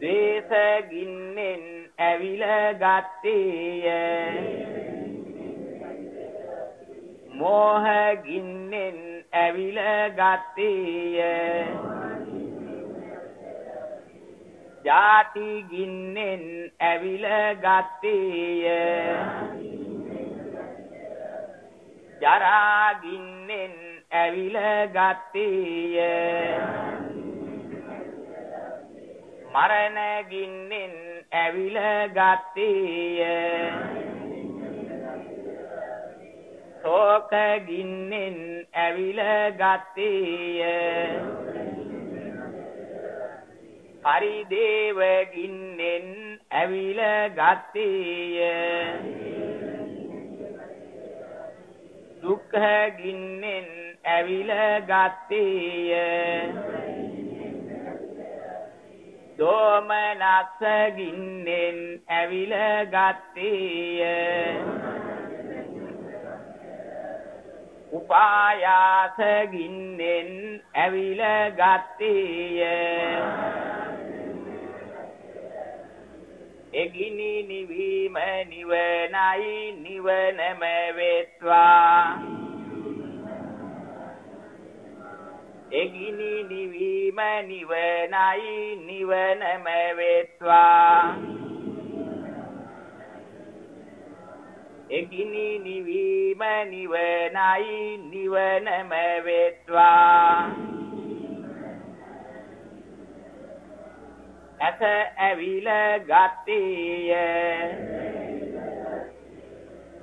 දේශ ගින්නෙන් ඇවිල ගත්තේය. මෝහ ගින්නෙන් ඇවිල ගත්තේය. ජාති ගින්නෙන් ඇවිල ගත්තේය. ජරා ගින්නෙන් ඇවිල ගත්තේය. මරණ ගින්නෙන් ඇවිල ගත්තේය. ශෝක ගින්නෙන් ඇවිල ගත්තේය. පරිදේව ගින්නෙන් ඇවිල ගත්තේය. දුක්ඛ ගින්නෙන් ඇවිල ගත්තේය. දෝමනස්ස ගින්නෙන් ඇවිල ගත්තේය. උපායාස ගින්නෙන් ඇවිල ගත්තේය එගිනි නිවීම නිවනයි නිවනම වෙත්වා. එගිනි නිවීම නිවනයි නිවනම වෙත්වා. එගිනි නිවීම නිවනයි නිවනම වෙත්වා. ඇස ඇවිල ගත්තේය.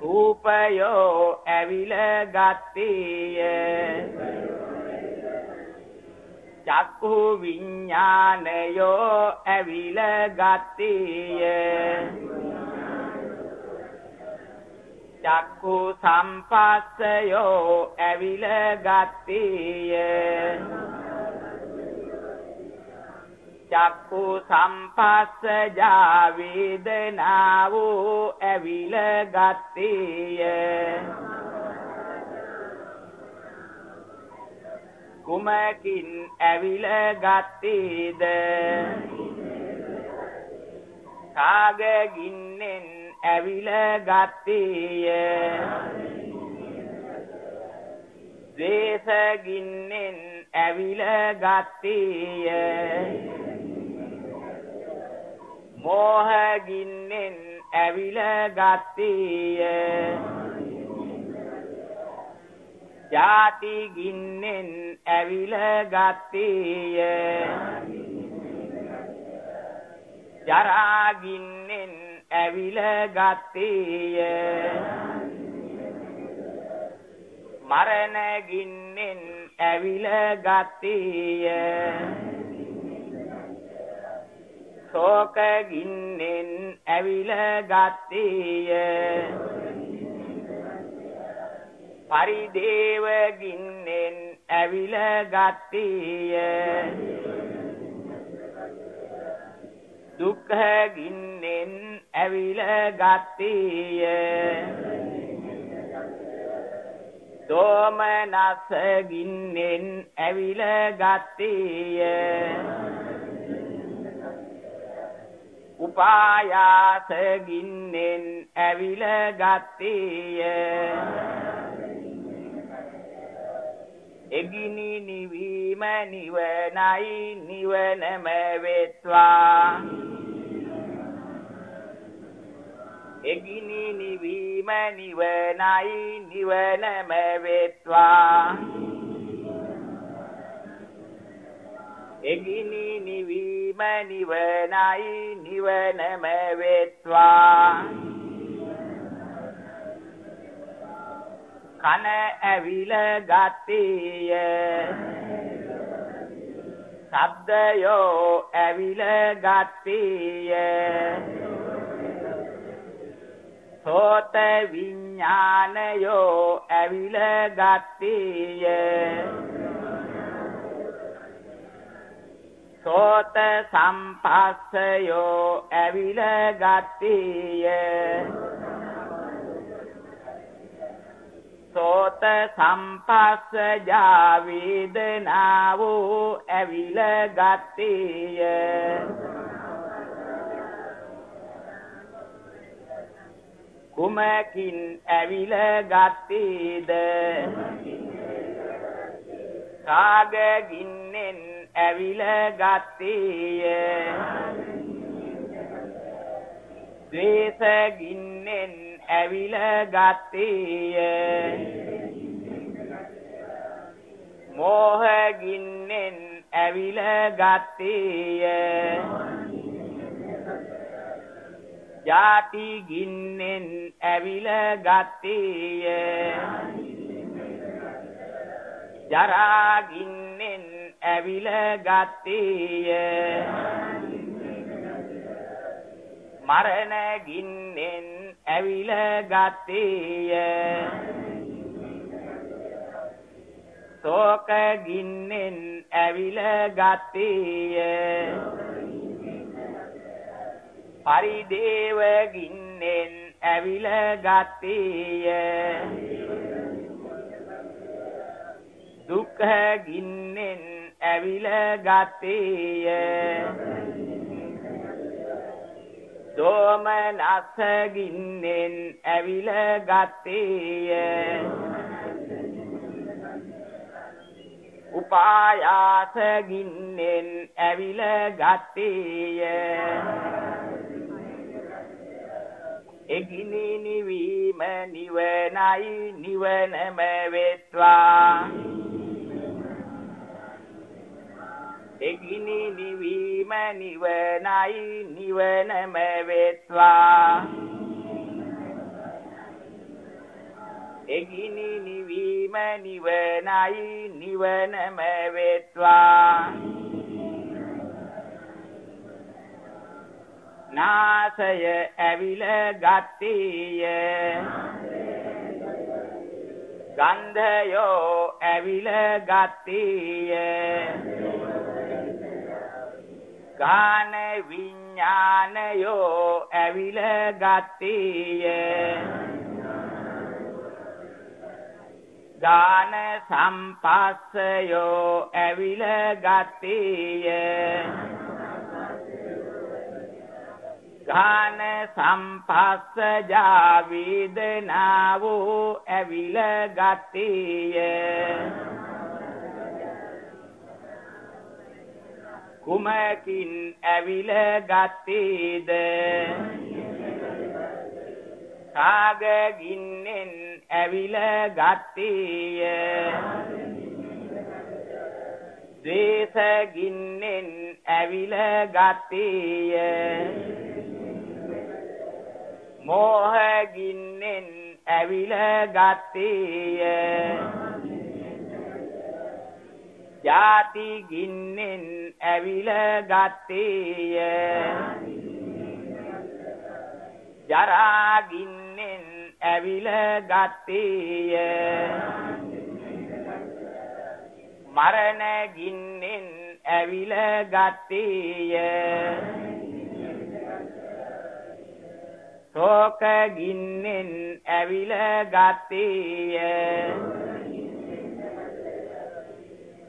රූපයෝ ඇවිල ගත්තේය. චක්ඛු විඥානයෝ ඇවිල ගත්තේය. චක්ඛු සම්පස්සයෝ ඇවිල ගත්තේය. චක්කු සම්පස්සජා වේදනාවෝ ඇවිල ගත්තේය. කුමකින් ඇවිල ගත්තේද? කාග ගින්නෙන් ඇවිල ගත්තේය ද්වේෂ ගින්නෙන් ඇවිල ගත්තේය මෝහ ගින්නෙන් ඇවිල ගත්තේය ජාති ගින්නෙන් ඇවිල ගත්තේය ජරා ගින්නෙන් ඇවිල ගත්තේය මරණ ගින්නෙන් ඇවිල ගතිය ශෝක ගින්නෙන් ඇවිල ගතිය පරිදේව ගින්නෙන් ඇවිල ගතිය දුක්ඛ ගින්නෙන් ඇවිල ගතිය දෝමනස ගින්නෙන් ඇවිල ගතිය උපායාස ගින්නෙන් ඇවිල ගතිය එගිනි නිවීම නිවනයි නිවනම වෙත්වා. එගිනි නිවීම නිවනයි නිවනම වෙත්වා. එගිනි නිවීම නිවනයි නිවනම වෙත්වා. කන ඇවිල ගත්තේය. ශබ්දයෝ ඇවිල ගත්තේය. සෝත විඥානයෝ ඇවිල ගත්තේය. සෝත සම්පස්සයෝ ඇවිල ගත්තේය. සෝත සම්පස්සජා වේදනාව ඇවිල ගත්තේය. කුමකින් ඇවිල ගත්තේද? කාග ගින්නෙන් ඇවිල ගත්තේය. ද්වේෂ ගින්නෙන් ඇවිල ගත්තේය. මෝහ ගින්නෙන් ඇවිල ගත්තේය. ජාති ගින්නෙන් ඇවිල ගත්තේය. ජරා ගින්නෙන් ඇවිල ගත්තේය. මරණ ගින්නෙන් ඇවිල ගත්තේය. ශෝක ගින්නෙන් ඇවිල ගත්තේය. පරිදේව ගින්නෙන් ඇවිල ගත්තේය. දුක්ඛ ගින්නෙන් ඇවිල ගත්තේය. දෝමනස ගින්නෙන් ඇවිල ගත්තේය. උපායාස ගින්නෙන් ඇවිල ගත්තේය. එගිනි නිවීම නිවනයි නිවනම වෙත්වා. එගිනි නිවීම නිවනයි නිවනම වෙත්වා. එගිනි නිවීම නිවනයි නිවනම වෙත්වා. නාසය ඇවිල ගත්තේය. ගන්ධයෝ ඇවිල ගත්තේය. ගාන විඥානයෝ ඇවිල ගත්තේය. ගාන සම්පස්සයෝ ඇවිල ගත්තේය. ගාන සම්පස්සජා වේදනාවෝ ඇවිල ගත්තේය. කුමකින් ඇවිල ගත්තේද? කාග ගින්නෙන් ඇවිල ගත්තේය? දේශ ගින්නෙන් ඇවිල ගත්තේය? මෝහ ගින්නෙන් ඇවිල ගත්තේය? ජාති ගින්නෙන් ඇවිල ගත්තේය. ජරා ගින්නෙන් ඇවිල ගත්තේය. මරණ ගින්නෙන් ඇවිල ගත්තේය. ශෝක ගින්නෙන් ඇවිල ගත්තේය.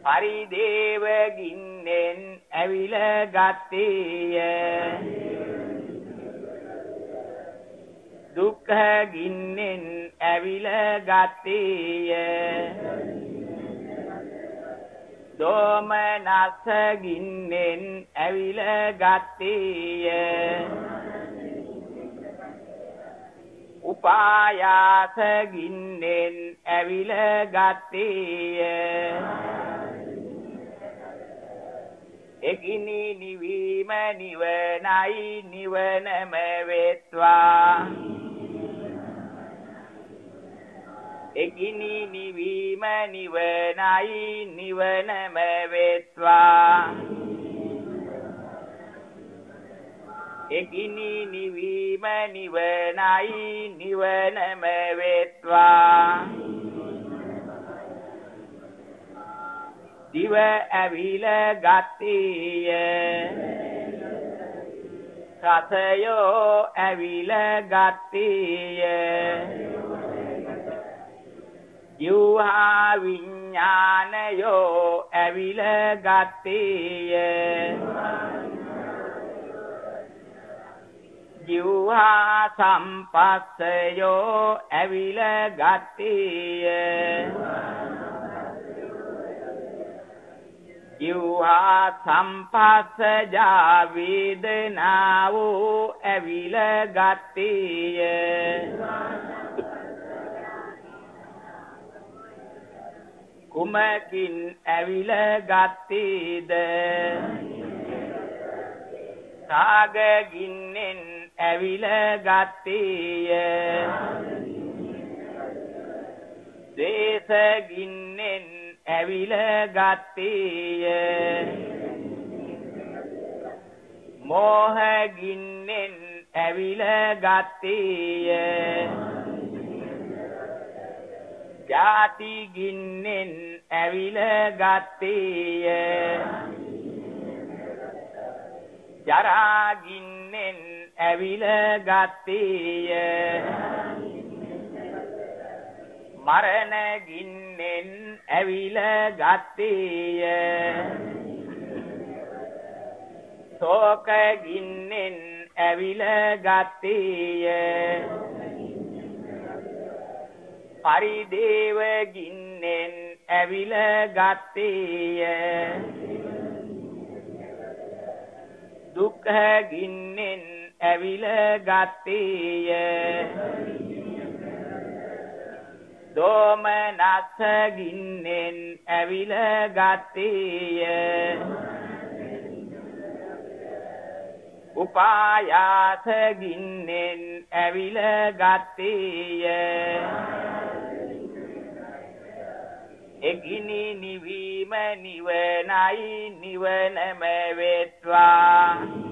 පරිදේව ගින්නෙන් ඇවිල ගත්තේය. දුක්ඛ ගින්නෙන් ඇවිල ගත්තේය. දෝමනස ගින්නෙන් ඇවිල ගත්තේය. උපායාස ගින්නෙන් ඇවිල ගත්තේය. එකිනි නිවීම නිවනයි නිවනම වෙත්වා. එකිනි නිවීම නිවනයි නිවනම වෙත්වා. එකිනි නිවීම නිවනයි නිවනම වෙත්වා. දිව ඇවිල ගත්තේය. රසයෝ ඇවිල ගත්තේය. යුහා විඥානයෝ ඇවිල ගත්තේය. ජීවා සම්පස්සයෝ ඇවිල ගත්තේය. ජීවා සම්පස්සජා වේදනාවෝ ඇවිල ගත්තේය. කුමකින් ඇවිල ගත්තේද? සාග ගින්නෙන් ඇවිල ගත්තේය. දේශ ගින්නෙන් ඇවිල ගත්තේය. මෝහ ගින්නෙන් ඇවිල ගත්තේය. ජාති ගින්නෙන් ඇවිල ගත්තේය. ජරා ගින්නෙන් ඇවිල ගත්තේය. මරණ ගින්නෙන් ඇවිල ගත්තේය. ශෝක ගින්නෙන් ඇවිල ගත්තේය. පරිදේව ගින්නෙන් ඇවිල ගත්තේය. දුක්ඛ ගින්නෙන් ඇවිල ගත්තේය. දෝමනස ගින්නෙන් ඇවිල ගත්තේය. උපායාස ගින්නෙන් ඇවිල ගත්තේය. එගිනි නිවීම නිවනයි නිවනම වෙත්වා.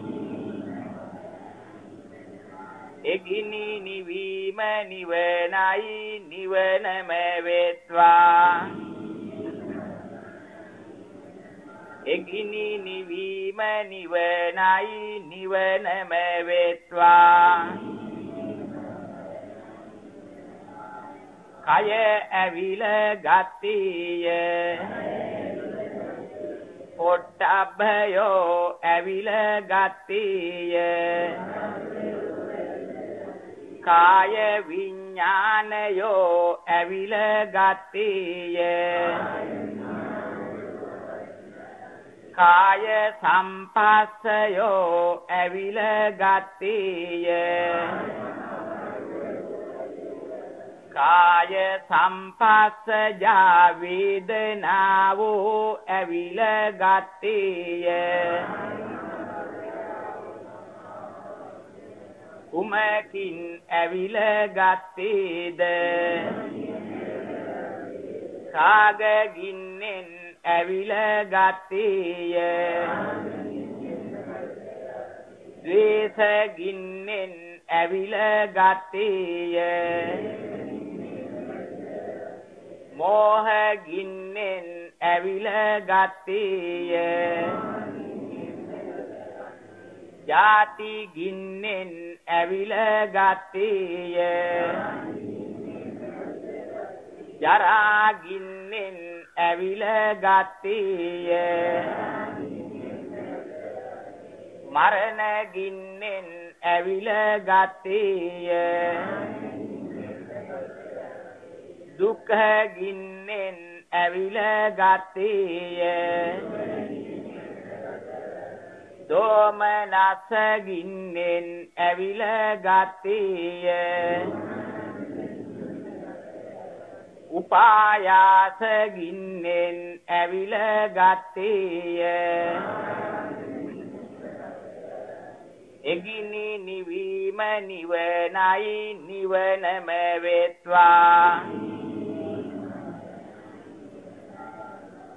එගිනි නිවීම නිවනයි නිවනම වෙත්වා එගිනි නිවීම නිවනයි නිවනම වෙත්වා කය ඇවිල ගත්තේය. පොට්ටබ්බයෝ ඇවිල ගත්තේය. කාය විඥානයෝ ඇවිල ගත්තේය. කාය සම්පස්සයෝ ඇවිල ගත්තේය. කාය සම්පස්සජා වේදනාවෝ ඇවිල ගත්තේය. කුමකින් ඇවිල ගත්තේද? කාග ගින්නෙන් ඇවිල ගත්තේය. ද්වේෂ ගින්නෙන් ඇවිල ගත්තේය. මෝහ ගින්නෙන් ඇවිල ගත්තේය. ජාති ගින්නෙන් ඇවිල ගත්තේය. ජරා ගින්නෙන් ඇවිල ගත්තේය. මරණ ගින්නෙන් ඇවිල ගත්තේය. දුක්ඛ ගින්නෙන් ඇවිල ගත්තේය. දෝමනස ගින්නෙන් ඇවිල ගත්තේය උපායාස ගින්නෙන් ඇවිල ගත්තේය එගිනි නිවීම නිවනයි නිවනම වෙත්වා.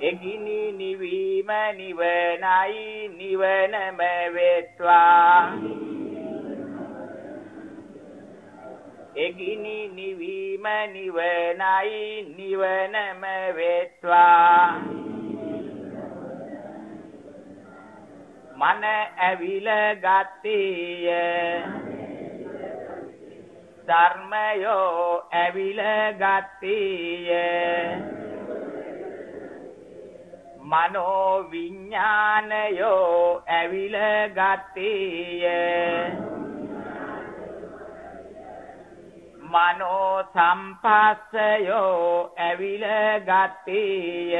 එගිනි නිවීම නිවනයි නිවනම වෙත්වා එගිනි නිවීම නිවනයි නිවනම වෙත්වා මන ඇවිල ගත්තේය. ධර්මයෝ ඇවිල ගත්තේය. මනෝ විඥානයෝ ඇවිල ගත්තේය. මනෝ සම්පස්සයෝ ඇවිල ගත්තේය.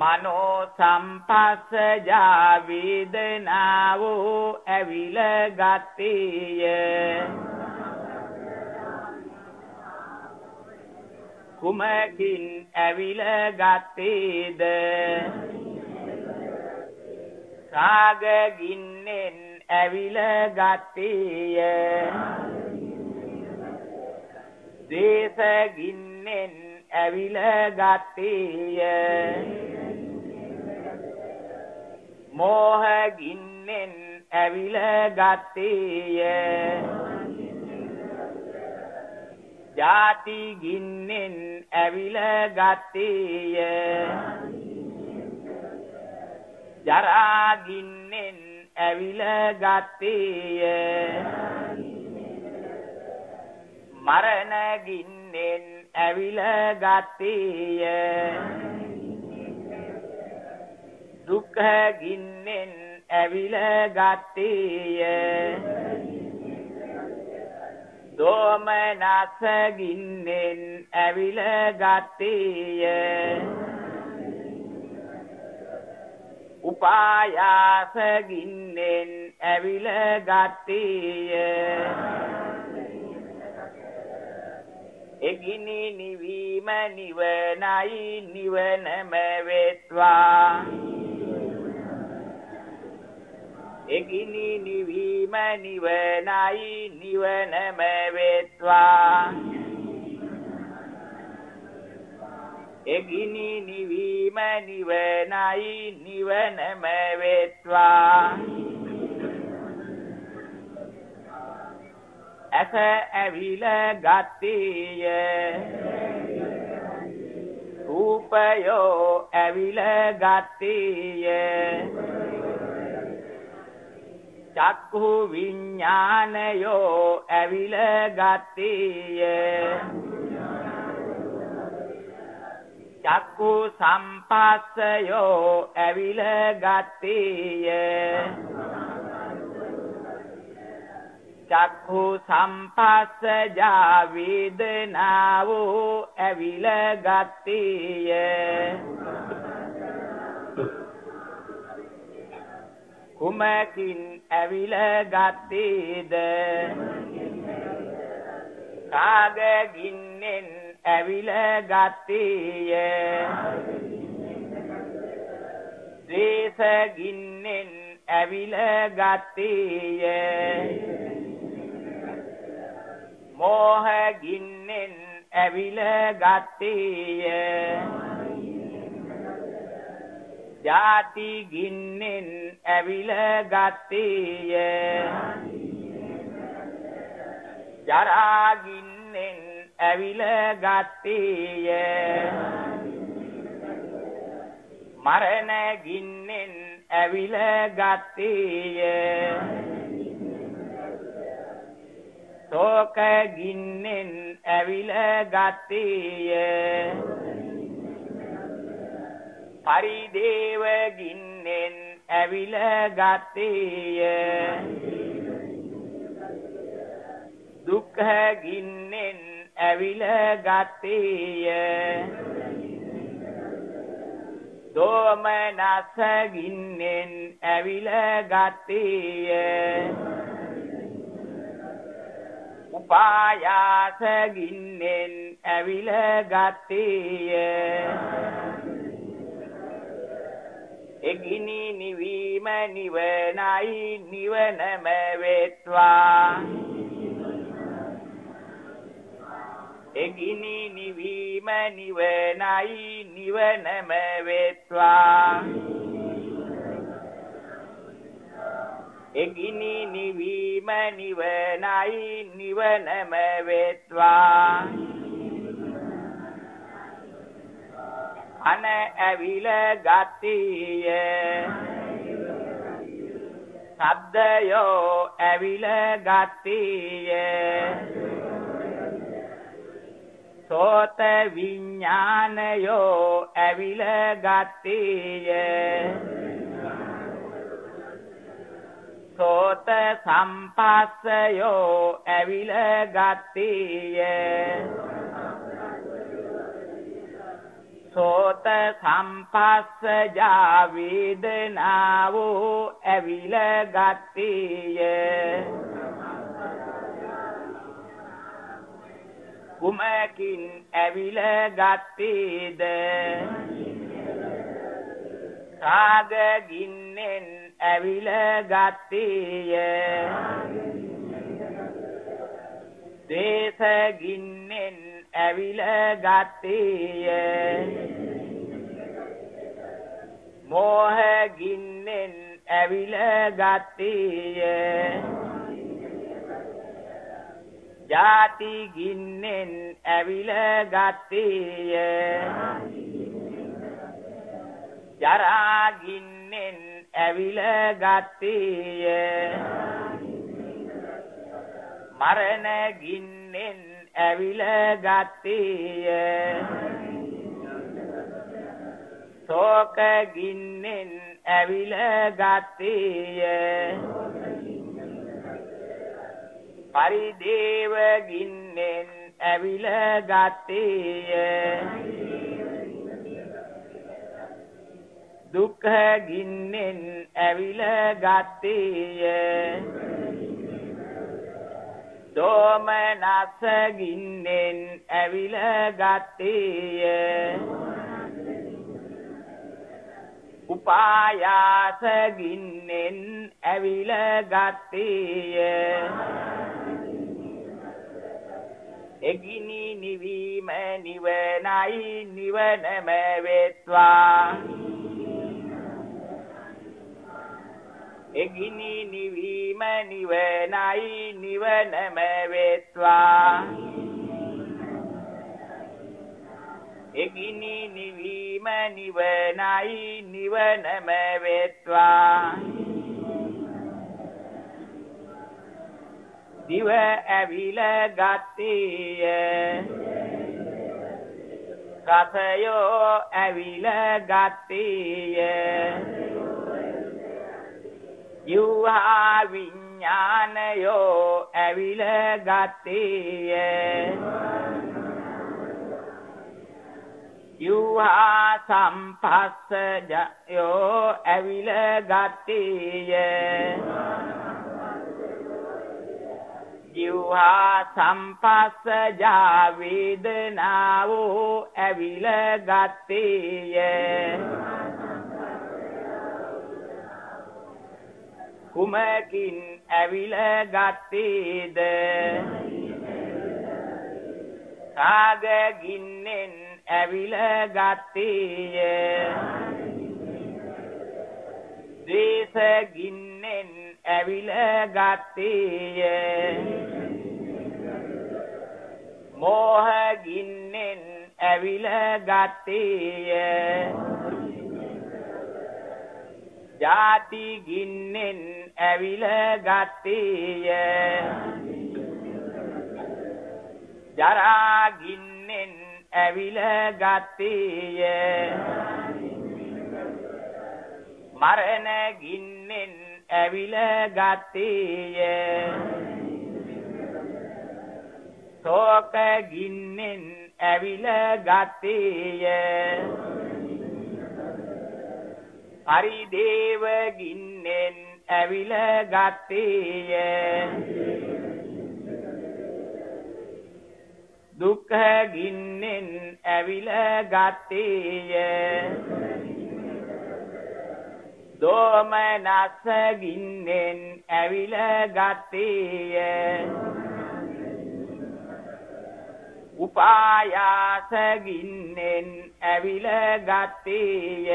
මනෝ සම්පස්සජා වේදනාවෝ ඇවිල ගත්තේය. කුමකින් ඇවිල ගත්තේද? කාග ගින්නෙන් ඇවිල ගත්තේය. දේශ ගින්නෙන් ඇවිල ගත්තේය. මෝහ ගින්නෙන් ඇවිල ගත්තේය. ජාති ගින්නෙන් ඇවිල ගත්තේය. ජරා ගින්නෙන් ඇවිල ගත්තේය. මරණ ගින්නෙන් ඇවිල ගත්තේය. දුක්ඛ ගින්නෙන් ඇවිල ගත්තේය. දෝමනස ගින්නෙන් ඇවිල ගත්තේය. උපායාස ගින්නෙන් ඇවිල ගත්තේය. එගිනි නිවීම නිවනයි නිවනම වෙත්වා. එගිනි නිවීම නිවනයි නිවනම වෙත්වා එගිනි නිවීම නිවනයි නිවනම වෙත්වා ඇස ඇවිල ගත්තේය. රූපයෝ ඇවිල ගත්තේය. චක්ඛු විඥානයෝ ඇවිල ගත්තේය. චක්ඛු සම්පස්සයෝ ඇවිල ගත්තේය. චක්ඛු සම්පස්සජා වේදනාවෝ ඇවිල ගත්තේය. කුමකින් ඇවිල ගත්තේද? කාග ගින්නෙන් ඇවිල ගත්තේය? දේශ ගින්නෙන් ඇවිල ගත්තේය? මෝහ ගින්නෙන් ඇවිල ගත්තේය? ජාති ගින්නෙන් ඇවිල ගත්තේය. ජරා ගින්නෙන් ඇවිල ගත්තේය. මරණ ගින්නෙන් ඇවිල ගත්තේය. ශෝක ගින්නෙන් ඇවිල ගත්තේය. පරිදේව ගින්නෙන් ඇවිල ගත්තේය. දුක්ඛ ගින්නෙන් ඇවිල ගත්තේය. දෝමනස ගින්නෙන් ඇවිල ගත්තේය. උපායාස ගින්නෙන් ඇවිල ගත්තේය. එගිනි නිවීම නිවනයි නිවනම වෙත්වා එගිනි නිවීම නිවනයි නිවනම වෙත්වා එගිනි නිවීම නිවනයි නිවනම වෙත්වා අන ඇවිල ගත්තේය සද්දයෝ ඇවිල ගත්තේය සෝත විඥානයෝ ඇවිල ගත්තේය සෝත සම්පස්සයෝ ඇවිල ගත්තේය සෝත සම්පස්සජා වේදනාවෝ ඇවිල ගත්තේය. කුමකින් ඇවිල ගත්තේද? කාග ගින්නෙන් ඇවිල ගත්තේය. දේශ ගින්නෙන් ඇවිල ගත්තේය. මෝහ ගින්නෙන් ඇවිල ගත්තේය. ජාති ගින්නෙන් ඇවිල ගත්තේය. ජරා ගින්නෙන් ඇවිල ගත්තේය. මරණ ගින්නෙන් ඇවිල ගත්තේය ශෝක ගින්නෙන් ඇවිල ගත්තේය පරිදේව ගින්නෙන් ඇවිල ගත්තේය දුක්ඛ ගින්නෙන් ඇවිල ගත්තේය දෝමනස ගින්නෙන් ඇවිල ගත්තේය. උපායාස ගින්නෙන් ඇවිල ගත්තේය. එගිනි නිවීම නිවනයි නිවනම වෙත්වා. එගිනි නිවීම නිවනයි නිවනම වෙත්වා එගිනි නිවීම නිවනයි නිවනම වෙත්වා දිව ඇවිල ගත්තේය. රසයෝ ඇවිල ගත්තේය. යුහා විඥානයෝ ඇවිල ගත්තේය. යුහා සම්පස්සජයෝ ඇවිල ගත්තේය. ජීවහා සම්පස්සජා වේදනාවෝ ඇවිල ගත්තේය. කුමකින් ඇවිල ගත්තේද? රාග ගින්නෙන් ඇවිල ගත්තේය. ද්වේෂ ගින්නෙන් ඇවිල ගත්තේය. මෝහ ගින්නෙන් ඇවිල ගත්තේය. ජාති ගින්නෙන් ඇවිල ගත්තේය. ජරා ගින්නෙන් ඇවිල ගත්තේය. මරණ ගින්නෙන් ඇවිල ගත්තේය. ශෝක ගින්නෙන් ඇවිල ගත්තේය. පරිදේව ගින්නෙන් ඇවිල ගත්තේය. දුක්ඛ ගින්නෙන් ඇවිල ගත්තේය. දෝමනස්ස ගින්නෙන් ඇවිල ගත්තේය. උපායාස ගින්නෙන් ඇවිල ගත්තේය.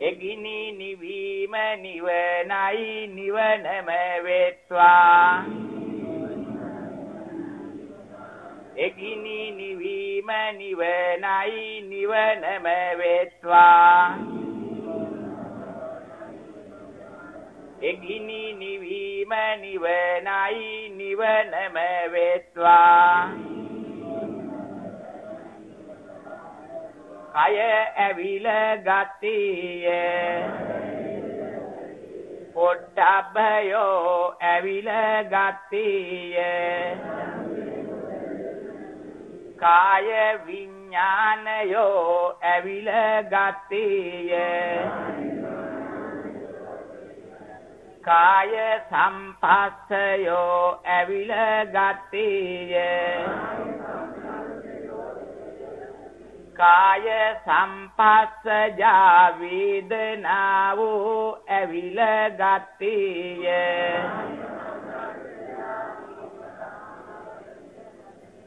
එගිනි නිවීම නිවනයි නිවනම වෙත්වා. එගිනි නිවීම නිවනයි නිවනම වෙත්වා. එගිනි නිවීම නිවනයි නිවනම වෙත්වා. කය ඇවිල ගත්තේය පොට්ටබ්බයෝ ඇවිල ගත්තේය කාය විඥානයෝ ඇවිල ගත්තේය කාය සම්පස්සයෝ ඇවිල ගත්තේය කාය සම්පස්සජා වේදනාවෝ ඇවිල ගත්තේය.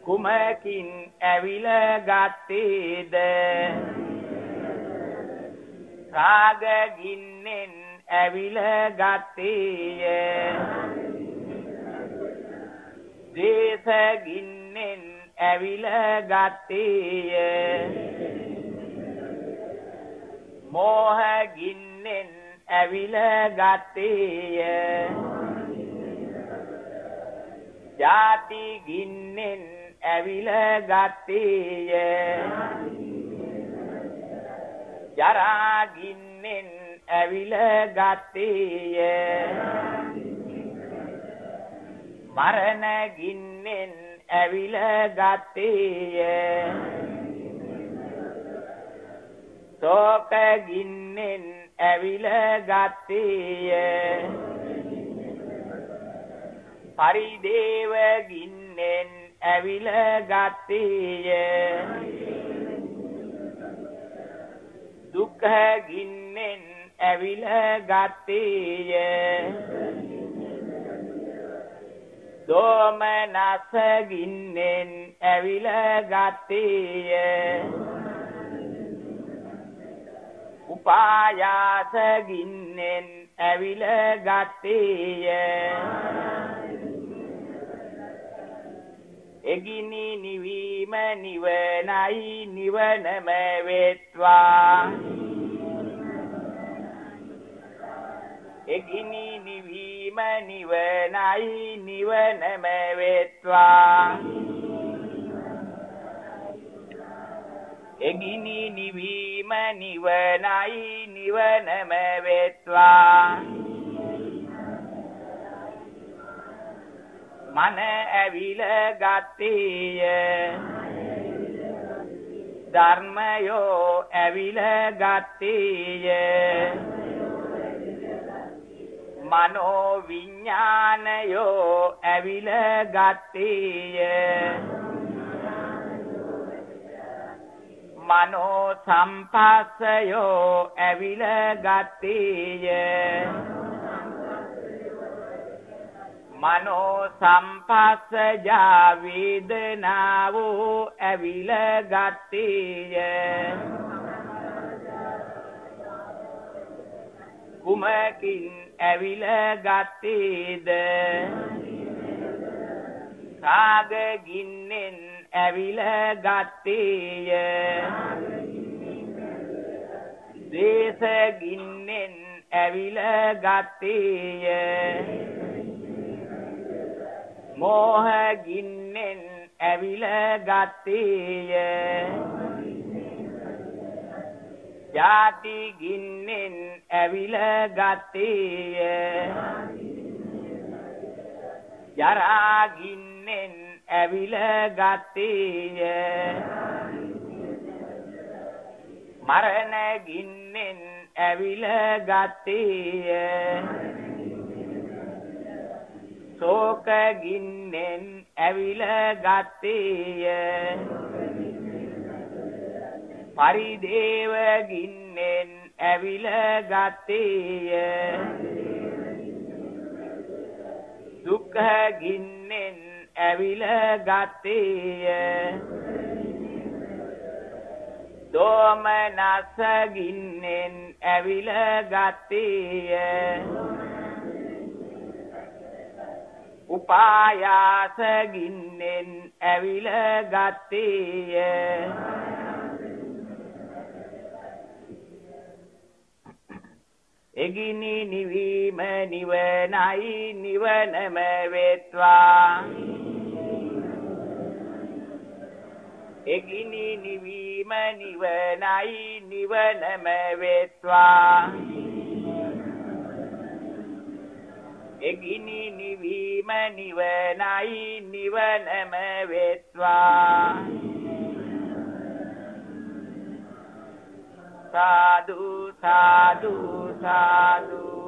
කුමකින් ඇවිල ගත්තේද? රාග ගින්නෙන් ඇවිල ගත්තේය. දේශ ගින්නෙන් ඇවිල ගත්තේය. මෝහ ගින්නෙන් ඇවිල ගත්තේය. ජාති ගින්නෙන් ඇවිල ගත්තේය. ජරා ගින්නෙන් ඇවිල ගත්තේය. මරණ ගින්නෙන් ඇවිල ගත්තේය ශෝක ගින්නෙන් ඇවිල ගත්තේය පරිදේව ගින්නෙන් ඇවිල ගත්තේය දුක්ඛ ගින්නෙන් ඇවිල ගත්තේය දෝමනස ගින්නෙන් ඇවිල ගත්තේය උපායාස ගින්නෙන් ඇවිල ගත්තේය එගිනි නිවීම නිවනයි නිවනම වෙත්වා. එගිනි නිවීම නිවනයි නිවනම වෙත්වා එගිනි නිවීම නිවනයි නිවනම වෙත්වා මන ඇවිල ගත්තේය. ධර්මයෝ ඇවිල ගත්තේය. මනෝ විඥානයෝ ඇවිල ගත්තේය මනෝ සම්පස්සයෝ ඇවිල ගත්තේය මනෝ සම්පස්සජා වේදනාවෝ ඇවිල ගත්තේය කුමකින් ඇවිල ගත්තේද? රාග ගින්නෙන් ඇවිල ගත්තේය. දේශ ගින්නෙන් ඇවිල ගත්තේය. මෝහ ගින්නෙන් ඇවිල ගත්තේය. ජාති ගින්නෙන් ඇවිල ගත්තේය. ජරා ගින්නෙන් ඇවිල ගත්තේය. මරණ ගින්නෙන් ඇවිල ගත්තේය. ශෝක ගින්නෙන් ඇවිල ගත්තේය. පරිදේව ගින්නෙන් ඇවිල ගත්තේය. දුක්ඛ ගින්නෙන් ඇවිල ගත්තේය. දෝමනස ගින්නෙන් ඇවිල ගත්තේය. උපායාස ගින්නෙන් ඇවිල ගත්තේය. එගිනි නිවීම නිවනයි නිවනම වෙත්වා. එගිනි නිවීම නිවනයි නිවනම වෙත්වා. එගිනි නිවීම නිවනයි නිවනම වෙත්වා. සාදු සාදු සාදු.